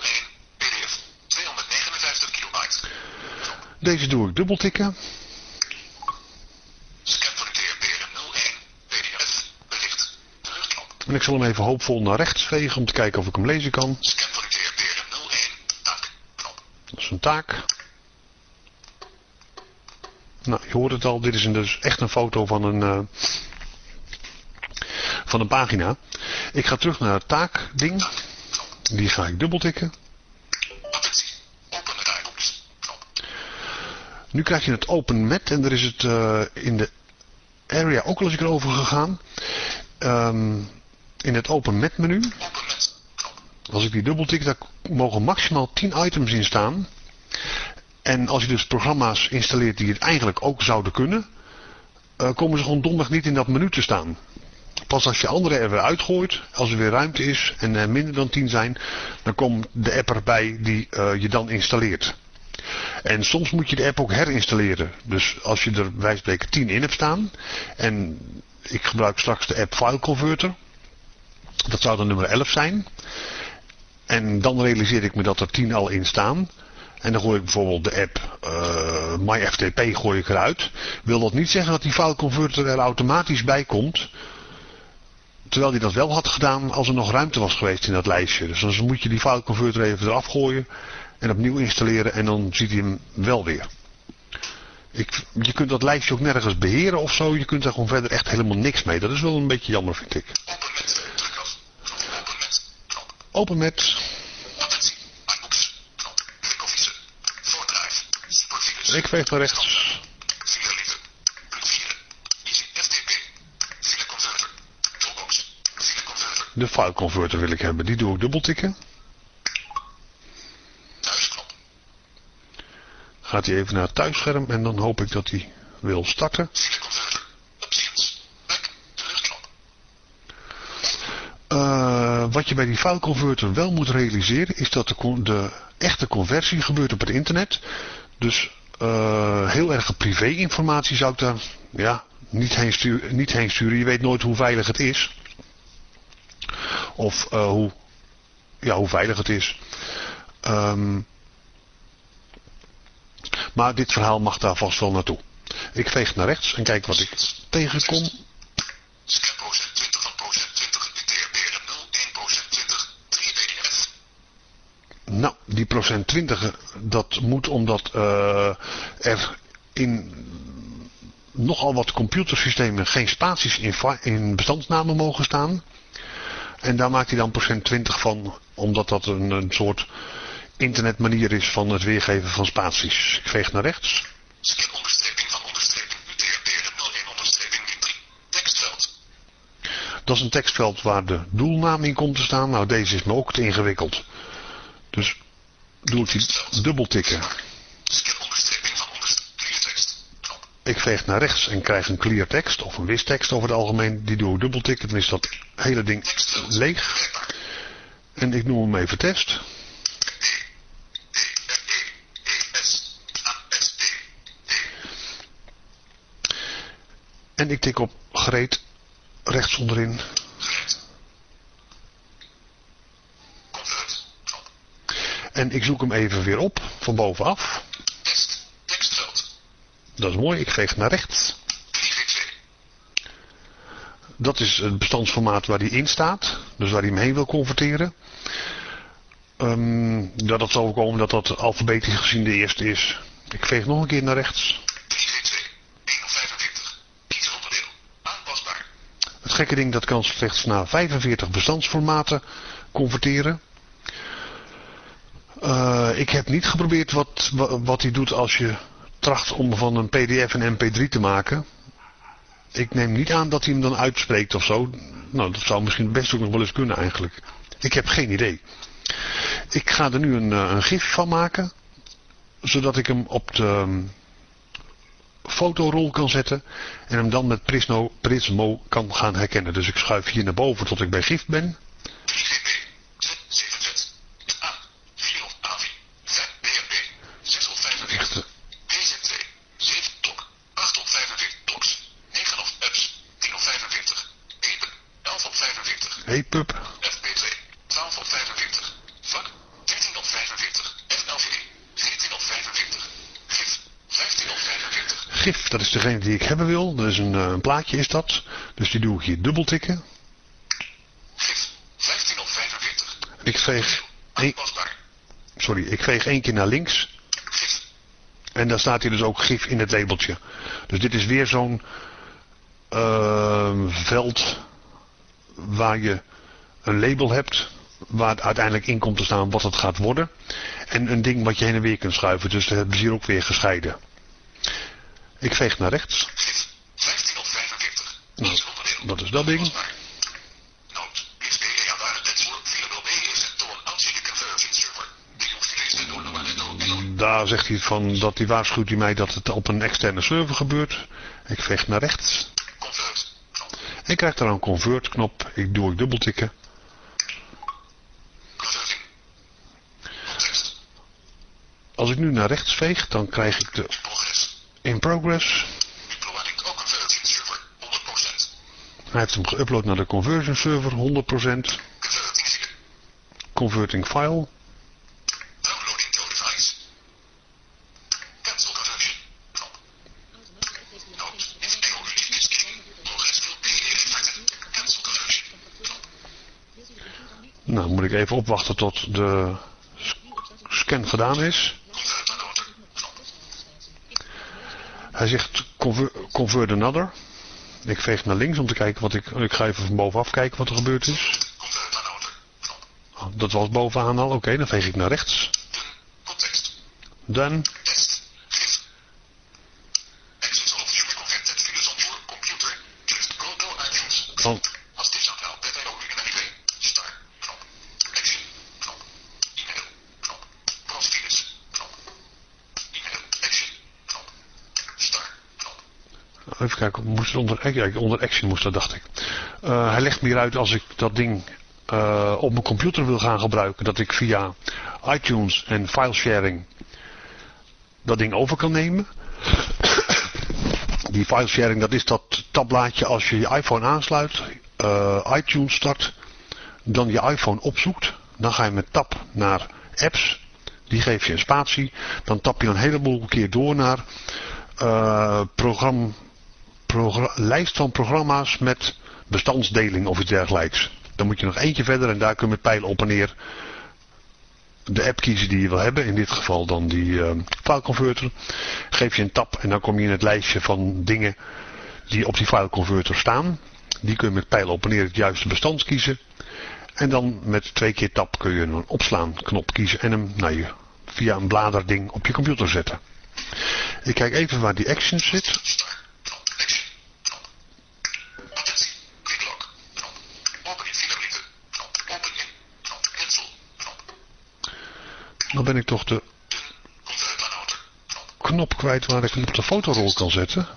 Speaker 5: 01. PDF. 259 kilobyte.
Speaker 2: Deze doe ik dubbeltikken.
Speaker 5: Scan van het TRP 01. PDF. Bericht. Terugknop.
Speaker 2: En ik zal hem even hoopvol naar rechts vegen om te kijken of ik hem lezen kan.
Speaker 5: Scan van het TRP 01. Taak. Knop.
Speaker 2: Dat is een taak. Nou, je hoort het al. Dit is een, dus echt een foto van een, eh, van een pagina. Ik ga terug naar het taakding. Die ga ik dubbeltikken. Nu krijg je het open met. En er is het eh, in de area ook al eens erover gegaan. Ehm, in het open met menu. Als ik die dubbeltik, daar mogen maximaal 10 items in staan. En als je dus programma's installeert die het eigenlijk ook zouden kunnen, eh, komen ze gewoon domweg niet in dat menu te staan. Pas als je andere er weer uitgooit, als er weer ruimte is en er minder dan 10 zijn, dan komt de app erbij die eh, je dan installeert. En soms moet je de app ook herinstalleren. Dus als je er bij spreken 10 in hebt staan, en ik gebruik straks de app File Converter, dat zou dan nummer 11 zijn. En dan realiseer ik me dat er 10 al in staan. En dan gooi ik bijvoorbeeld de app eh, MyFTP gooi ik eruit. Wil dat niet zeggen dat die file converter er automatisch bij komt. Terwijl hij dat wel had gedaan als er nog ruimte was geweest in dat lijstje. Dus dan moet je die file converter even eraf gooien. En opnieuw installeren en dan ziet hij hem wel weer. Ik, je kunt dat lijstje ook nergens beheren of zo. Je kunt daar gewoon verder echt helemaal niks mee. Dat is wel een beetje jammer vind ik.
Speaker 5: Open met. Druk af. Knop. Open met. Knop.
Speaker 2: Open met.
Speaker 5: Attentie. iBooks. Knop. Klik office. Voortdrijf. Superfiles.
Speaker 2: Ik veeg naar rechts.
Speaker 5: Filelieven. Punt 4. Easy FTP. File converter. Toolbox. File converter.
Speaker 2: De file converter wil ik hebben. Die doe ik dubbeltikken.
Speaker 5: Thuisknop.
Speaker 2: Gaat hij even naar het thuisscherm en dan hoop ik dat hij wil starten. Eh, wat je bij die file converter wel moet realiseren is dat de, de echte conversie gebeurt op het internet. Dus eh, heel erg privé informatie zou ik daar ja, niet, heen sturen, niet heen sturen. Je weet nooit hoe veilig het is. Of eh, hoe, ja, hoe veilig het is. Ehm, maar dit verhaal mag daar vast wel naartoe. Ik veeg naar rechts en kijk wat ik tegenkom. Nou, die procent 20, dat moet omdat eh, er in nogal wat computersystemen geen spaties in, in bestandsnamen mogen staan. En daar maakt hij dan procent 20 van, omdat dat een, een soort internetmanier is van het weergeven van spaties. Ik veeg naar rechts.
Speaker 5: Onderstreping van onderstreping UTR 01 onderstreping min 3. Tekstveld.
Speaker 2: Dat is een tekstveld waar de doelnaam in komt te staan. Nou, deze is me ook te ingewikkeld. Dus doe ik die dubbel tikken. Ik veeg naar rechts en krijg een clear tekst of een wis tekst over het algemeen. Die doe ik dubbel tikken, dan is dat hele ding leeg. En ik noem hem even test. En ik tik op gereed rechts onderin.
Speaker 5: Gereed. Convert. Knop.
Speaker 2: En ik zoek hem even weer op, van bovenaf.
Speaker 5: Tekstveld.
Speaker 2: Dat is mooi, ik veeg naar rechts. Dat is het bestandsformaat waar die in staat. Dus waar hij hem heen wil converteren. Ehm, dat zal komen dat dat alfabetisch gezien de eerste is. Ik veeg nog een keer naar rechts.
Speaker 5: 3G2. 1 of 45. Kies onderdeel. Aanpasbaar.
Speaker 2: Het gekke ding dat kan slechts naar 45 bestandsformaten converteren. Eh, ik heb niet geprobeerd wat, wa- wat hij doet als je tracht om van een pdf een mp3 te maken. Ik neem niet aan dat hij hem dan uitspreekt of zo. Nou, dat zou misschien best ook nog wel eens kunnen eigenlijk. Ik heb geen idee. Ik ga er nu een, eh, een gif van maken. Zodat ik hem op de ehm, fotorol kan zetten. En hem dan met Prismo, Prismo kan gaan herkennen. Dus ik schuif hier naar boven tot ik bij gif ben.
Speaker 5: 3GP. Z. 7Z. A. 4 of AVI. Z. BNB. 6 of 45.
Speaker 2: Echt,
Speaker 5: BZ2. 7 tok. 8 op 45 toks. 9 of ups. 10 of 45. Epen. 11 op 45.
Speaker 2: Hey pup.
Speaker 5: FP2. 12 op 45. Vak. 13 op 45. FLV. 14 op 45. GIF. 15 op 45.
Speaker 2: Gif, dat is degene die ik hebben wil. Dat is een, eh, een plaatje is dat. Dus die doe ik hier dubbel tikken.
Speaker 5: GIF. 15 op 45.
Speaker 2: Ik veeg, één,
Speaker 5: Aanpasbaar.
Speaker 2: sorry, ik veeg één keer naar links.
Speaker 5: GIF.
Speaker 2: En daar staat hier dus ook gif in het labeltje. Dus dit is weer zo'n ehm, veld waar je een label hebt. Waar het uiteindelijk in komt te staan wat het gaat worden. En een ding wat je heen en weer kunt schuiven. Dus dat hebben ze hier ook weer gescheiden. Ik veeg naar rechts.
Speaker 5: GIF. 15 op 45.
Speaker 2: Nou, dat is dat ding.
Speaker 5: Aanpasbaar. Noot. XP EA Network 4 B is door een aanzienlijke version server. Die hoeft gelezen door de
Speaker 2: Daar zegt hij van dat hij waarschuwt hij mij dat het op een externe server gebeurt. Ik veeg naar rechts. Ik krijg daar een convert knop. Ik doe ik dubbel tikken.
Speaker 5: Converting. Context.
Speaker 2: Als ik nu naar rechts veeg, dan krijg ik de in progress.
Speaker 5: Diplomatic ook een version server. 100%.
Speaker 2: Hij heeft hem geüpload naar de conversion server, 100%.
Speaker 5: Converting file.
Speaker 2: Converting file.
Speaker 5: Downloading to device. Cancel conversion. Knop. Noot. If Engel release is in. Progress will be effected. Cancel conversion. Knop.
Speaker 2: Nou, moet ik even opwachten tot de scan gedaan is. Hij zegt convert, another. Ik veeg naar links om te kijken wat ik... Ik ga even van bovenaf kijken wat er gebeurd is. Oh, Dat was bovenaan al. Oké, dan veeg ik naar rechts. Dan
Speaker 5: Test. GIF. Access of human converted files on your computer. Just go to iTunes.
Speaker 2: dan
Speaker 5: Als dit zou nou bij mij ook in anyway. Start. Knop. Action. Knop. E-mail. Knop. Browsfiles. Knop. E-mail. Action. Knop. Start.
Speaker 2: Kijken, moest onder, onder Action moest dat, dacht ik. Eh, hij legt me uit als ik dat ding eh, op mijn computer wil gaan gebruiken, dat ik via iTunes en filesharing dat ding over kan nemen. Die filesharing, dat is dat tabblaadje als je je iPhone aansluit, eh, iTunes start, dan je iPhone opzoekt. Dan ga je met tab naar apps, die geef je een spatie. Dan tap je een heleboel keer door naar eh program, progra- lijst van programma's met bestandsdeling of iets dergelijks. Dan moet je nog eentje verder en daar kun je met pijlen op en neer de app kiezen die je wil hebben. In dit geval dan die eh file converter. Geef je een tab en dan kom je in het lijstje van dingen die op die file converter staan. Die kun je met pijlen op en neer het juiste bestand kiezen. En dan met twee keer tap kun je een opslaan knop kiezen en hem via een bladerding op je computer zetten. Ik kijk even waar die action zit.
Speaker 5: Start. Knop. Action. Knop. Attentie. Quicklock. Knop. Open in fileblinken. Knop. Open in. Knop. Cancel. Knop.
Speaker 2: Dan ben ik toch de.
Speaker 5: Knop.
Speaker 2: kwijt waar ik hem op de fotorol kan zetten.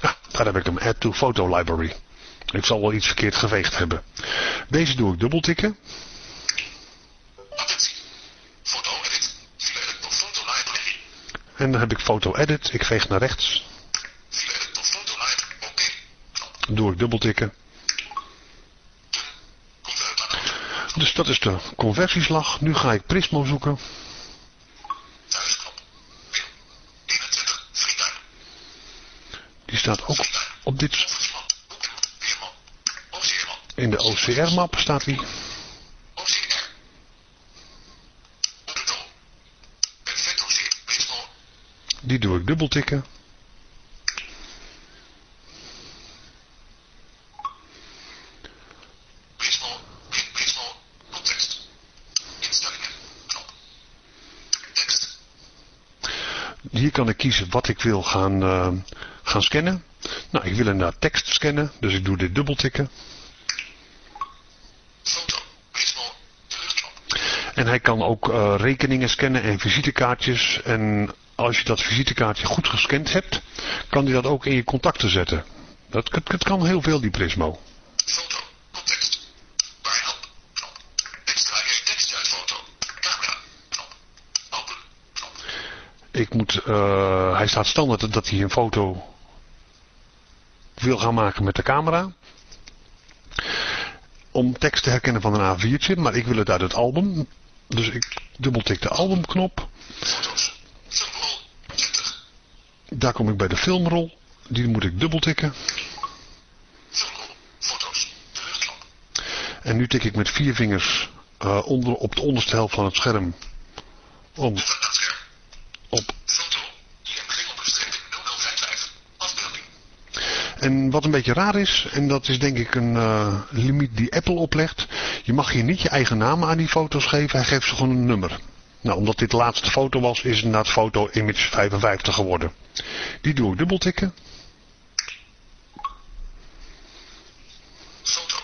Speaker 2: Ah, daar heb ik hem. Add to photo library. Ik zal wel iets verkeerd geveegd hebben. Deze doe ik dubbeltikken. En dan heb ik foto edit. Ik veeg naar rechts.
Speaker 5: File edit to photo library. Oké. Knop.
Speaker 2: Doe ik dubbeltikken. Dus dat is de conversieslag. Nu ga ik Prismo zoeken.
Speaker 5: Thuisknop. Pin. 21. Vrienduin.
Speaker 2: Die staat ook op dit, in de OCR-map staat die. Die doe ik dubbeltikken.
Speaker 5: Prismo. Pin Prismo. Context. Instellingen. Knop. Tekst.
Speaker 2: Hier kan ik kiezen wat ik wil gaan, eh, gaan scannen. Nou, ik wil inderdaad tekst scannen. Dus ik doe dit dubbeltikken. En hij kan ook eh, rekeningen scannen en visitekaartjes. En als je dat visitekaartje goed gescand hebt, kan hij dat ook in je contacten zetten. Dat, het, het kan heel veel, die Prismo.
Speaker 5: Foto. Context. Bijhelp. Knop. Extraheer tekst uit foto. Camera. Knop. Open. Knop.
Speaker 2: Moet, eh, hij staat standaard dat hij een foto wil gaan maken met de camera. Om tekst te herkennen van een A4'tje, maar ik wil het uit het album. Dus ik dubbeltik de albumknop.
Speaker 5: Foto's. Filmrol. 20.
Speaker 2: Daar kom ik bij de filmrol. Die moet ik dubbeltikken. En nu tik ik met vier vingers eh, onder, op de onderste helft van het scherm. Om En wat een beetje raar is, en dat is denk ik een eh, limiet die Apple oplegt. Je mag hier niet je eigen naam aan die foto's geven. Hij geeft ze gewoon een nummer. Nou, omdat dit de laatste foto was, is het inderdaad foto image 55 geworden. Die doe ik dubbeltikken.
Speaker 5: Foto.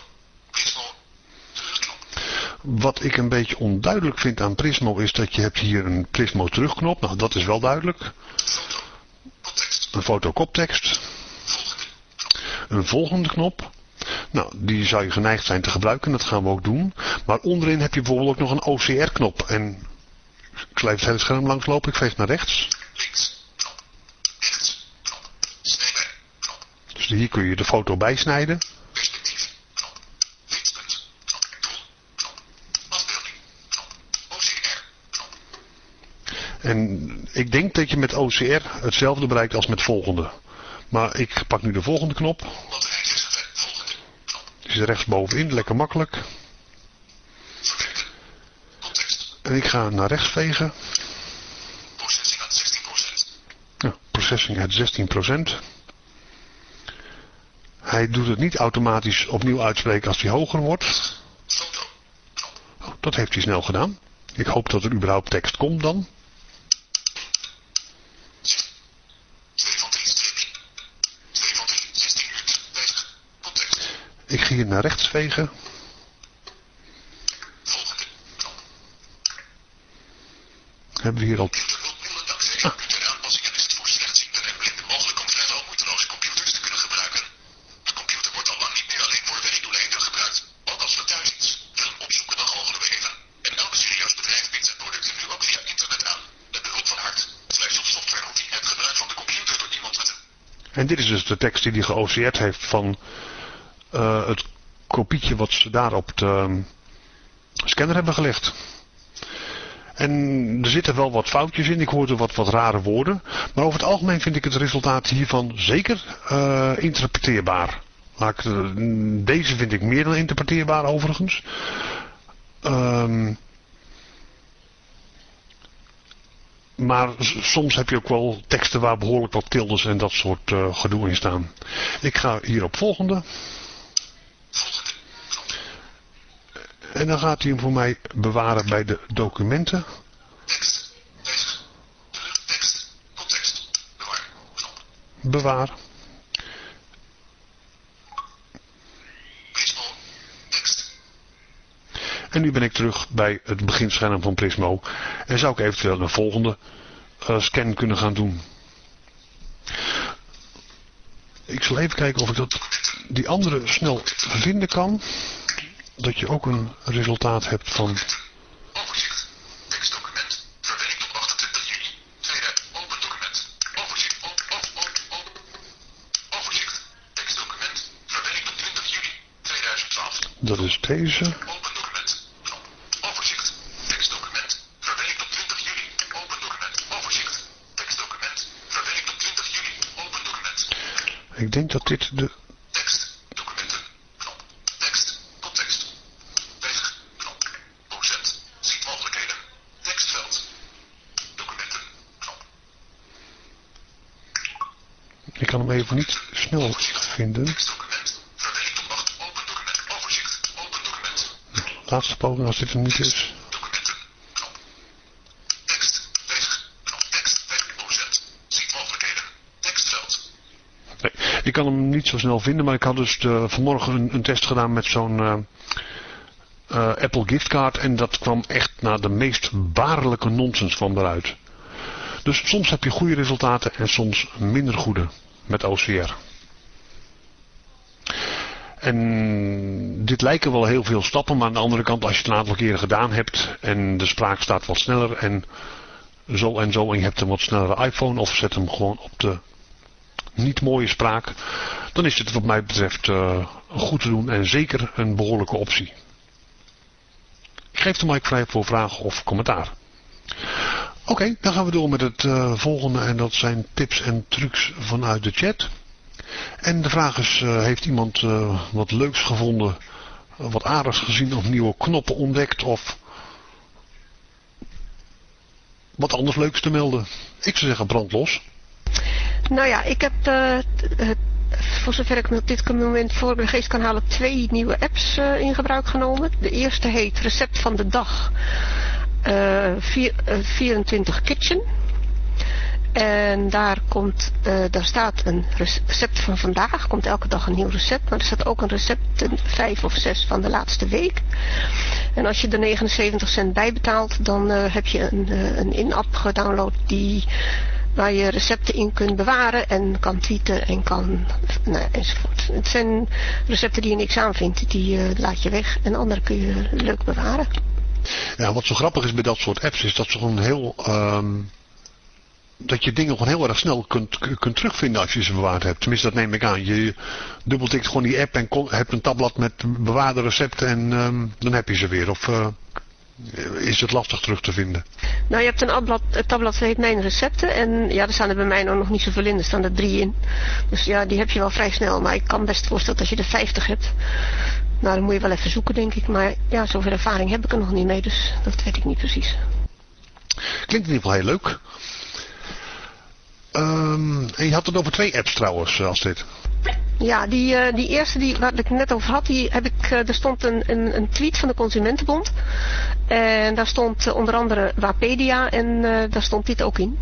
Speaker 5: Prismo.
Speaker 2: Wat ik een beetje onduidelijk vind aan Prismo is dat je hebt hier een Prismo terugknop. Nou, dat is wel duidelijk.
Speaker 5: Foto.
Speaker 2: Een foto koptekst. Een volgende knop. Nou, die zou je geneigd zijn te gebruiken. Dat gaan we ook doen. Maar onderin heb je bijvoorbeeld ook nog een OCR knop. En ik blijf het hele scherm langslopen. Ik veeg naar rechts. Dus hier kun je de foto bijsnijden. En ik denk dat je met OCR hetzelfde bereikt als met volgende. Maar ik pak nu de volgende knop. Die is rechtsbovenin, lekker makkelijk. En ik ga naar rechts vegen.
Speaker 5: Processing aan 16%.
Speaker 2: Ja, processing uit 16%. Hij doet het niet automatisch opnieuw uitspreken als hij hoger wordt. Oh, dat heeft hij snel gedaan. Ik hoop dat er überhaupt tekst komt dan.
Speaker 5: 2 van 3 streepje. 2 van 3. 16 uur. Wijzig. Context.
Speaker 2: Hier naar rechts vegen. Hebben we hier al...
Speaker 5: En
Speaker 2: dit is dus de tekst die hij geOCR'd heeft van eh, het kopietje wat ze daar op de scanner hebben gelegd. En er zitten wel wat foutjes in. Ik hoorde wat, wat rare woorden. Maar over het algemeen vind ik het resultaat hiervan zeker eh, interpreteerbaar. Eh, deze vind ik meer dan interpreteerbaar overigens. Ehm, maar soms heb je ook wel teksten waar behoorlijk wat tildes en dat soort eh, gedoe in staan. Ik ga hier op volgende. En dan gaat hij hem voor mij bewaren bij de documenten.
Speaker 5: Tekst. Bewaar.
Speaker 2: Bewaar.
Speaker 5: Tekst.
Speaker 2: En nu ben ik terug bij het beginscherm van Prismo. En zou ik eventueel een volgende eh, scan kunnen gaan doen. Ik zal even kijken of ik dat, die andere snel vinden kan. Dat je ook een resultaat hebt van...
Speaker 5: Overzicht. Tekstdocument. Verwerking tot 28 juli. Tweede. Open document. Overzicht. Op, op, op, op. Overzicht. Tekstdocument. Verwerking tot 20 juli 2012.
Speaker 2: Dat is deze.
Speaker 5: Open document. Overzicht. Tekstdocument. Verwerking tot 20 juli. Open document. Overzicht. Tekstdocument. Verwerking tot 20 juli. Open document.
Speaker 2: Ik denk dat dit de...
Speaker 5: Tekst. Documenten. Knop. Tekst. Context. Bezig. Knop. Procent. Ziet mogelijkheden. Tekstveld. Documenten. Knop.
Speaker 2: Ik kan hem even niet snel vinden.
Speaker 5: Overzicht. Document.
Speaker 2: Laatste poging als dit hem niet is. Nee, ik kan hem niet zo snel vinden, maar ik had dus de, vanmorgen een, test gedaan met zo'n eh, eh, Apple giftcard en dat kwam echt naar de meest baarlijke nonsens van eruit. Dus soms heb je goede resultaten en soms minder goede met OCR. En dit lijken wel heel veel stappen, maar aan de andere kant als je het een aantal keren gedaan hebt en de spraak staat wat sneller en zo en zo en je hebt een wat snellere iPhone of zet hem gewoon op de niet mooie spraak, dan is het wat mij betreft eh, goed te doen en zeker een behoorlijke optie. Ik geef de mic vrij voor vragen of commentaar. Oké, dan gaan we door met het eh, volgende en dat zijn tips en trucs vanuit de chat. En de vraag is, eh, heeft iemand eh, wat leuks gevonden, wat aardigs gezien of nieuwe knoppen ontdekt of wat anders leuks te melden? Ik zou zeggen brand los.
Speaker 6: Nou ja, ik heb voor zover ik me op dit moment voor de geest kan halen twee nieuwe apps in gebruik genomen. De eerste heet Recept van de Dag vier- eh, 24 Kitchen. En daar, komt, eh, daar staat een rec- recept van vandaag. Komt elke dag een nieuw recept. Maar er staat ook een recept, een vijf of zes van de laatste week. En als je er 79 cent bij betaalt, dan eh, heb je een, eh, een in-app gedownload die waar je recepten in kunt bewaren en kan tweeten en kan nou, enzovoort. Het zijn recepten die je niks aanvindt, die eh, laat je weg en andere kun je leuk bewaren.
Speaker 2: Ja, wat zo grappig is bij dat soort apps is dat ze gewoon heel... ehm, dat je dingen gewoon heel erg snel kunt, kunt terugvinden als je ze bewaard hebt. Tenminste, dat neem ik aan. Je dubbeltikt gewoon die app en hebt een tabblad met bewaarde recepten en ehm, dan heb je ze weer. Of eh, is het lastig terug te vinden?
Speaker 6: Nou, je hebt een tabblad, het tabblad dat heet Mijn Recepten en ja, er staan er bij mij nou nog niet zoveel in, er staan er drie in. Dus ja, die heb je wel vrij snel, maar ik kan best voorstellen dat je er 50 hebt. Nou, dan moet je wel even zoeken, denk ik. Maar ja, zoveel ervaring heb ik er nog niet mee, dus dat weet ik niet precies.
Speaker 2: Klinkt in ieder geval heel leuk. Ehm, en je had het over twee apps trouwens, eh, als dit.
Speaker 6: Ja, die, eh, die eerste die, waar ik het net over had, die heb ik, eh, er stond een, een, een tweet van de Consumentenbond. En daar stond onder andere Wapedia en daar stond dit ook in.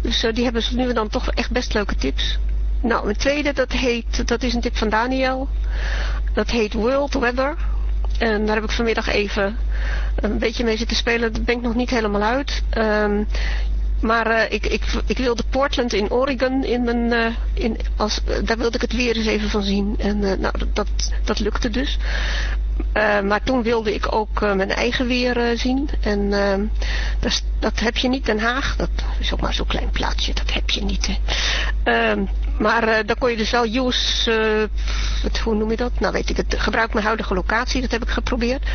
Speaker 6: Dus die hebben ze nu en dan toch echt best leuke tips. Nou, een tweede, dat, heet, dat is een tip van Daniel. Dat heet World Weather. En daar heb ik vanmiddag even een beetje mee zitten spelen. Dat ben ik nog niet helemaal uit. Ehm, maar eh, ik, ik, ik wilde Portland in Oregon in mijn, eh, in, als, eh, daar wilde ik het weer eens even van zien. En nou, dat, dat, lukte dus. Eh, maar toen wilde ik ook mijn eigen weer zien. En ehm, dat, dat heb je niet Den Haag. Dat is ook maar zo'n klein plaatsje. Dat heb je niet. Maar eh dan kon je dus wel use, eh, wat, hoe noem je dat? Nou weet ik het, gebruik mijn huidige locatie, dat heb ik geprobeerd.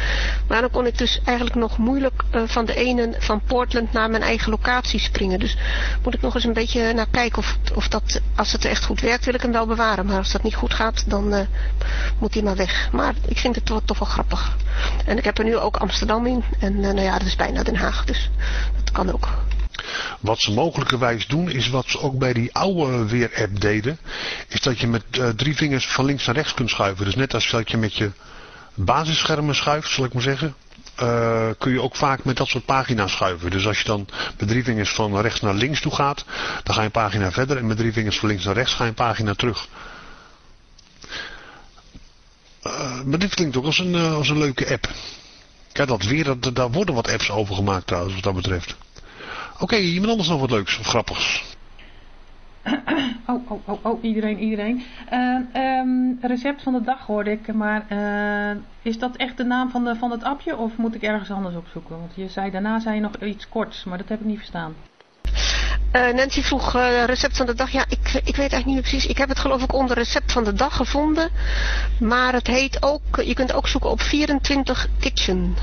Speaker 6: Maar dan kon ik dus eigenlijk nog moeilijk eh, van de ene, van Portland naar mijn eigen locatie springen. Dus moet ik nog eens een beetje naar kijken of, of dat, als het echt goed werkt, wil ik hem wel bewaren. Maar als dat niet goed gaat, dan eh, moet hij maar weg. Maar ik vind het toch, toch wel grappig. En ik heb er nu ook Amsterdam in. En eh, nou ja, dat is bijna Den Haag, dus dat kan ook.
Speaker 2: Wat ze mogelijkerwijs doen is wat ze ook bij die oude weer-app deden. Is dat je met eh, drie vingers van links naar rechts kunt schuiven. Dus net als dat je met je basisschermen schuift, zal ik maar zeggen. eh, kun je ook vaak met dat soort pagina's schuiven. Dus als je dan met drie vingers van rechts naar links toe gaat, dan ga je een pagina verder. En met drie vingers van links naar rechts ga je een pagina terug. Eh, maar dit klinkt ook als een, als een leuke app. Kijk, dat weer, dat, daar worden wat apps over gemaakt trouwens, wat dat betreft. Oké, iemand anders nog wat leuks of grappigs?
Speaker 4: Oh, oh, oh, oh, iedereen, iedereen. Eh, ehm, recept van de dag hoorde ik, maar eh, is dat echt de naam van, de, van het appje of moet ik ergens anders opzoeken? Want je zei, daarna zei je nog iets korts, maar dat heb ik niet verstaan.
Speaker 6: Eh, Nancy vroeg eh, recept van de dag. Ja, ik, ik weet eigenlijk niet meer precies. Ik heb het geloof ik onder recept van de dag gevonden. Maar het heet ook, je kunt ook zoeken op 24 Kitchen.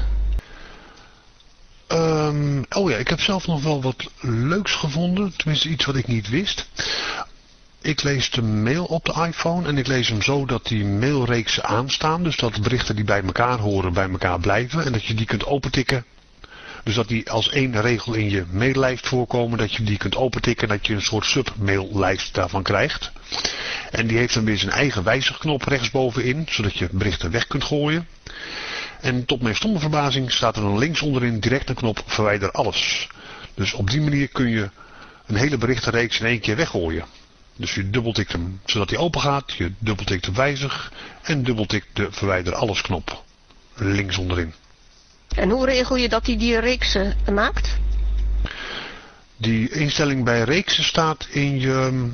Speaker 2: Ehm, oh ja, ik heb zelf nog wel wat leuks gevonden. Tenminste, iets wat ik niet wist. Ik lees de mail op de iPhone en ik lees hem zo dat die mailreeksen aanstaan. Dus dat berichten die bij elkaar horen bij elkaar blijven. En dat je die kunt opentikken. Dus dat die als één regel in je maillijst voorkomen. Dat je die kunt opentikken en dat je een soort submaillijst daarvan krijgt. En die heeft dan weer zijn eigen wijzigknop rechtsbovenin. Zodat je berichten weg kunt gooien. En tot mijn stomme verbazing staat er dan links onderin direct een knop verwijder alles. Dus op die manier kun je een hele berichtenreeks in één keer weggooien. Dus je dubbeltikt hem zodat hij open gaat, je dubbeltikt de wijzig en dubbeltikt de verwijder alles knop. Links onderin.
Speaker 6: En hoe regel je dat hij die reeks eh, maakt?
Speaker 2: Die instelling bij reeksen staat in je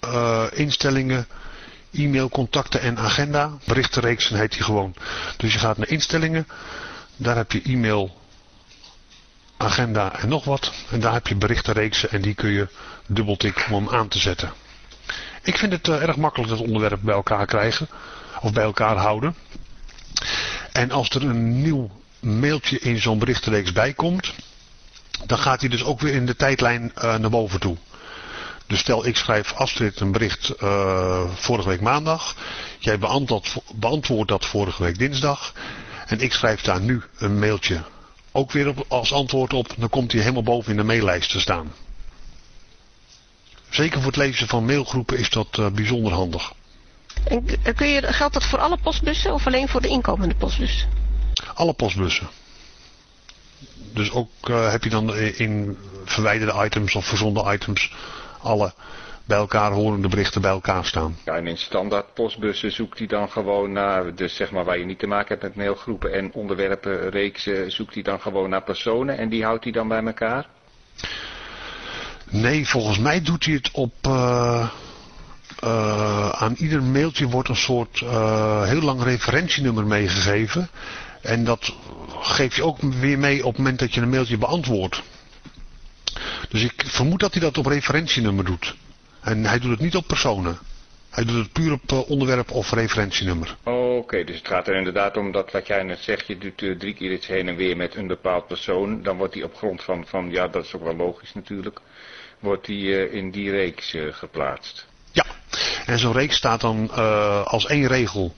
Speaker 2: eh, instellingen, e-mail, contacten en agenda. Berichtenreeksen heet die gewoon. Dus je gaat naar instellingen, daar heb je e-mail, agenda en nog wat. En daar heb je berichtenreeksen en die kun je dubbeltikken om hem aan te zetten. Ik vind het eh, erg makkelijk dat onderwerp bij elkaar krijgen. Of bij elkaar houden. En als er een nieuw mailtje in zo'n berichtenreeks bij komt. Dan gaat hij dus ook weer in de tijdlijn eh, naar boven toe. Dus stel ik schrijf Astrid een bericht eh, vorige week maandag. Jij beantwoordt, beantwoordt dat vorige week dinsdag. En ik schrijf daar nu een mailtje ook weer op, als antwoord op. Dan komt hij helemaal boven in de maillijst te staan. Zeker voor het lezen van mailgroepen is dat eh, bijzonder handig.
Speaker 6: En k- kun je, geldt dat voor alle postbussen of alleen voor de inkomende postbus?
Speaker 2: Alle postbussen. Dus ook eh, heb je dan in verwijderde items of verzonden items alle bij elkaar horende berichten bij elkaar staan.
Speaker 7: Ja, en in standaard postbussen zoekt hij dan gewoon naar, dus zeg maar waar je niet te maken hebt met mailgroepen en onderwerpenreeksen, zoekt hij dan gewoon naar personen en die houdt hij dan bij elkaar?
Speaker 2: Nee, volgens mij doet hij het op... eh, eh, aan ieder mailtje wordt een soort eh, heel lang referentienummer meegegeven. En dat geef je ook weer mee op het moment dat je een mailtje beantwoordt. Dus ik vermoed dat hij dat op referentienummer doet. En hij doet het niet op personen. Hij doet het puur op eh, onderwerp of referentienummer.
Speaker 7: Oké, dus het gaat er inderdaad om dat wat jij net zegt, je doet eh, drie keer iets heen en weer met een bepaald persoon. Dan wordt die op grond van, van ja dat is ook wel logisch natuurlijk, wordt die eh, in die reeks geplaatst.
Speaker 2: Ja, en zo'n reeks staat dan als één regel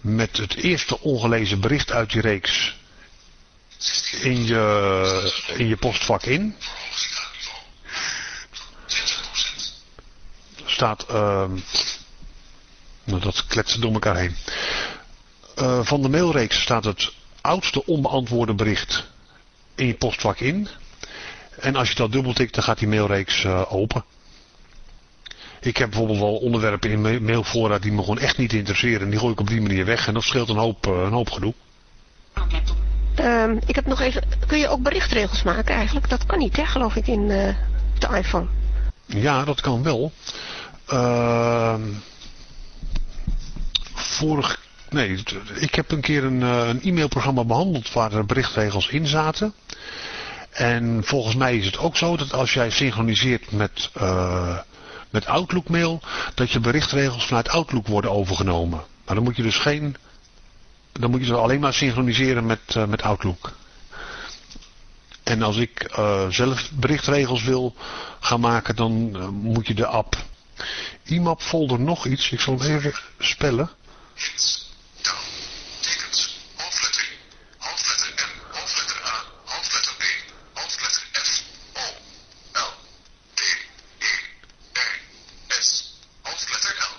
Speaker 2: met het eerste ongelezen bericht uit die reeks in je, in je postvak in. Staat, ehm dat kletsen door elkaar heen. Eh, van de mailreeks staat het oudste onbeantwoorde bericht in je postvak in. En als je dat dubbeltikt, dan gaat die mailreeks eh, open. Ik heb bijvoorbeeld wel onderwerpen in mailvoorraad die me gewoon echt niet interesseren. En die gooi ik op die manier weg. En dat scheelt een hoop, eh, een hoop gedoe.
Speaker 6: Ehm, ik heb nog even, kun je ook berichtregels maken eigenlijk? Dat kan niet hè, geloof ik, in de iPhone.
Speaker 2: Ja, dat kan wel. Ehm vorig... Nee, ik heb een keer een, eh, een e-mailprogramma behandeld waar er berichtregels in zaten. En volgens mij is het ook zo dat als jij synchroniseert met, eh, met Outlook mail, dat je berichtregels vanuit Outlook worden overgenomen. Maar dan moet je dus geen... Dan moet je ze alleen maar synchroniseren met, eh, met Outlook. En als ik zelf berichtregels wil gaan maken, dan moet je de app IMAP folder nog iets. Ik zal hem even spellen.
Speaker 5: A, B, F, L.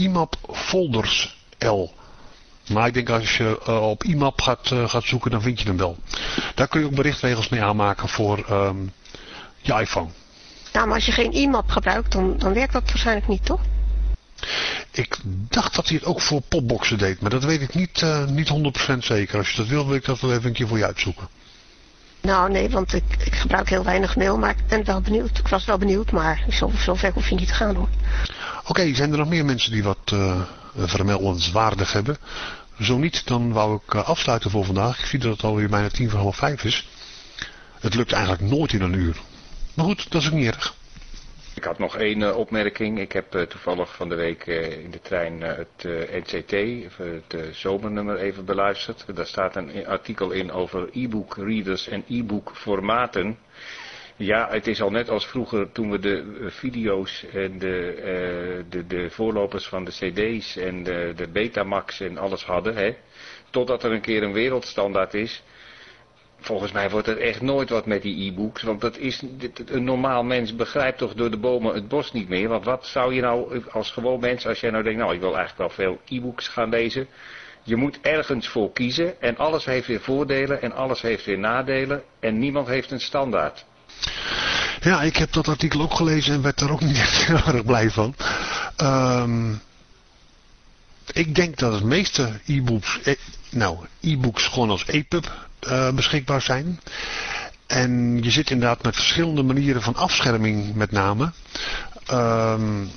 Speaker 2: IMAP folders L. Maar ik denk als je eh, op IMAP gaat, eh, gaat zoeken, dan vind je hem wel. Daar kun je ook berichtregels mee aanmaken voor... Ehm, je iPhone.
Speaker 6: Ja, maar als je geen IMAP gebruikt, dan, dan werkt dat waarschijnlijk niet, toch?
Speaker 2: Ik dacht dat hij het ook voor popboxen deed, maar dat weet ik niet, uh, niet 100% zeker. Als je dat wil, wil ik dat wel even een keer voor je uitzoeken.
Speaker 6: Nou nee, want ik, ik gebruik heel weinig mail, maar ik ben wel benieuwd. Ik was wel benieuwd, maar zo, zo ver hoef je niet te gaan hoor.
Speaker 2: Oké, okay, zijn er nog meer mensen die wat uh, vermeldenswaardig hebben? Zo niet, dan wou ik uh, afsluiten voor vandaag. Ik zie dat het alweer bijna tien voor half vijf is. Het lukt eigenlijk nooit in een uur. Maar goed, dat is ook niet erg.
Speaker 7: Ik had nog één uh, opmerking. Ik heb uh, toevallig van de week uh, in de trein het NCT, het zomernummer, even beluisterd. Daar staat een artikel in over e-book readers en e-book formaten. Ja, het is al net als vroeger toen we de video's en de, de, de voorlopers van de cd's en de, de Betamax en alles hadden. Hè, totdat er een keer een wereldstandaard is volgens mij wordt er echt nooit wat met die e-books. Want dat is, een normaal mens begrijpt toch door de bomen het bos niet meer. Want wat zou je nou als gewoon mens, als jij nou denkt, nou ik wil eigenlijk wel veel e-books gaan lezen. Je moet ergens voor kiezen en alles heeft weer voordelen en alles heeft weer nadelen. En niemand heeft een standaard.
Speaker 2: Ja, ik heb dat artikel ook gelezen en werd er ook niet heel erg blij van. Um, ik denk dat het meeste e-books, eh, nou, e-books gewoon als EPUB uh, beschikbaar zijn. En je zit inderdaad met verschillende manieren van afscherming met name. Um,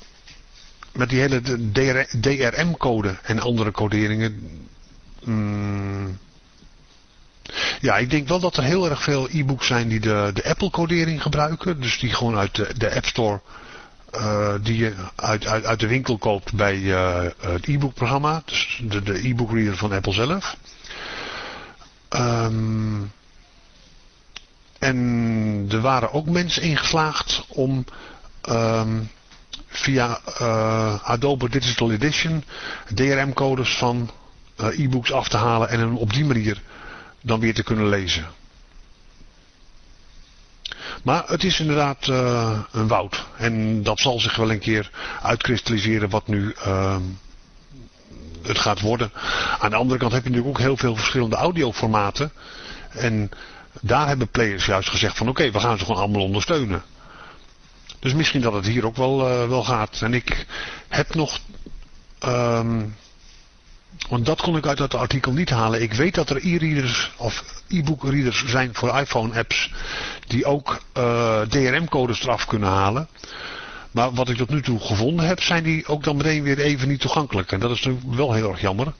Speaker 2: met die hele DRM-code en andere coderingen. Mm, ja, ik denk wel dat er heel erg veel e-books zijn die de, de Apple-codering gebruiken. Dus die gewoon uit de, de App Store, uh, die je uit, uit, uit de winkel koopt bij uh, het e-book-programma. Dus de e-book-reader van Apple zelf. Um, en er waren ook mensen ingeslaagd om um, via uh, Adobe Digital Edition DRM-codes van uh, e-books af te halen en hem op die manier dan weer te kunnen lezen. Maar het is inderdaad uh, een woud. En dat zal zich wel een keer uitkristalliseren wat nu uh, het gaat worden. Aan de andere kant heb je natuurlijk ook heel veel verschillende audioformaten. En daar hebben players juist gezegd van oké, we gaan ze gewoon allemaal ondersteunen. Dus misschien dat het hier ook wel, uh, wel gaat. En ik heb nog... Um, want dat kon ik uit dat artikel niet halen. Ik weet dat er e-readers of e-book readers zijn voor iPhone apps die ook uh, DRM-codes eraf kunnen halen. Maar wat ik tot nu toe gevonden heb, zijn die ook dan meteen weer even niet toegankelijk. En dat is natuurlijk wel heel erg jammer.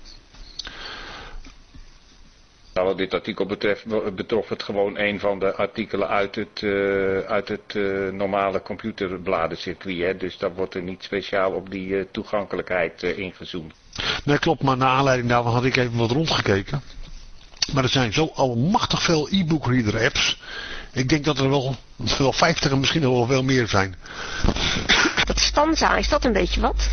Speaker 7: Nou, wat dit artikel betreft, betrof het gewoon een van de artikelen uit het, uh, uit het uh, normale computerbladencircuit. Hè? Dus daar wordt er niet speciaal op die uh, toegankelijkheid ingezoomd.
Speaker 2: Nee, klopt. Maar naar aanleiding daarvan had ik even wat rondgekeken. Maar er zijn zo almachtig veel e-book reader apps. Ik denk dat er wel, wel 50 en misschien wel veel meer zijn.
Speaker 6: Dat Stanza, is dat een beetje wat?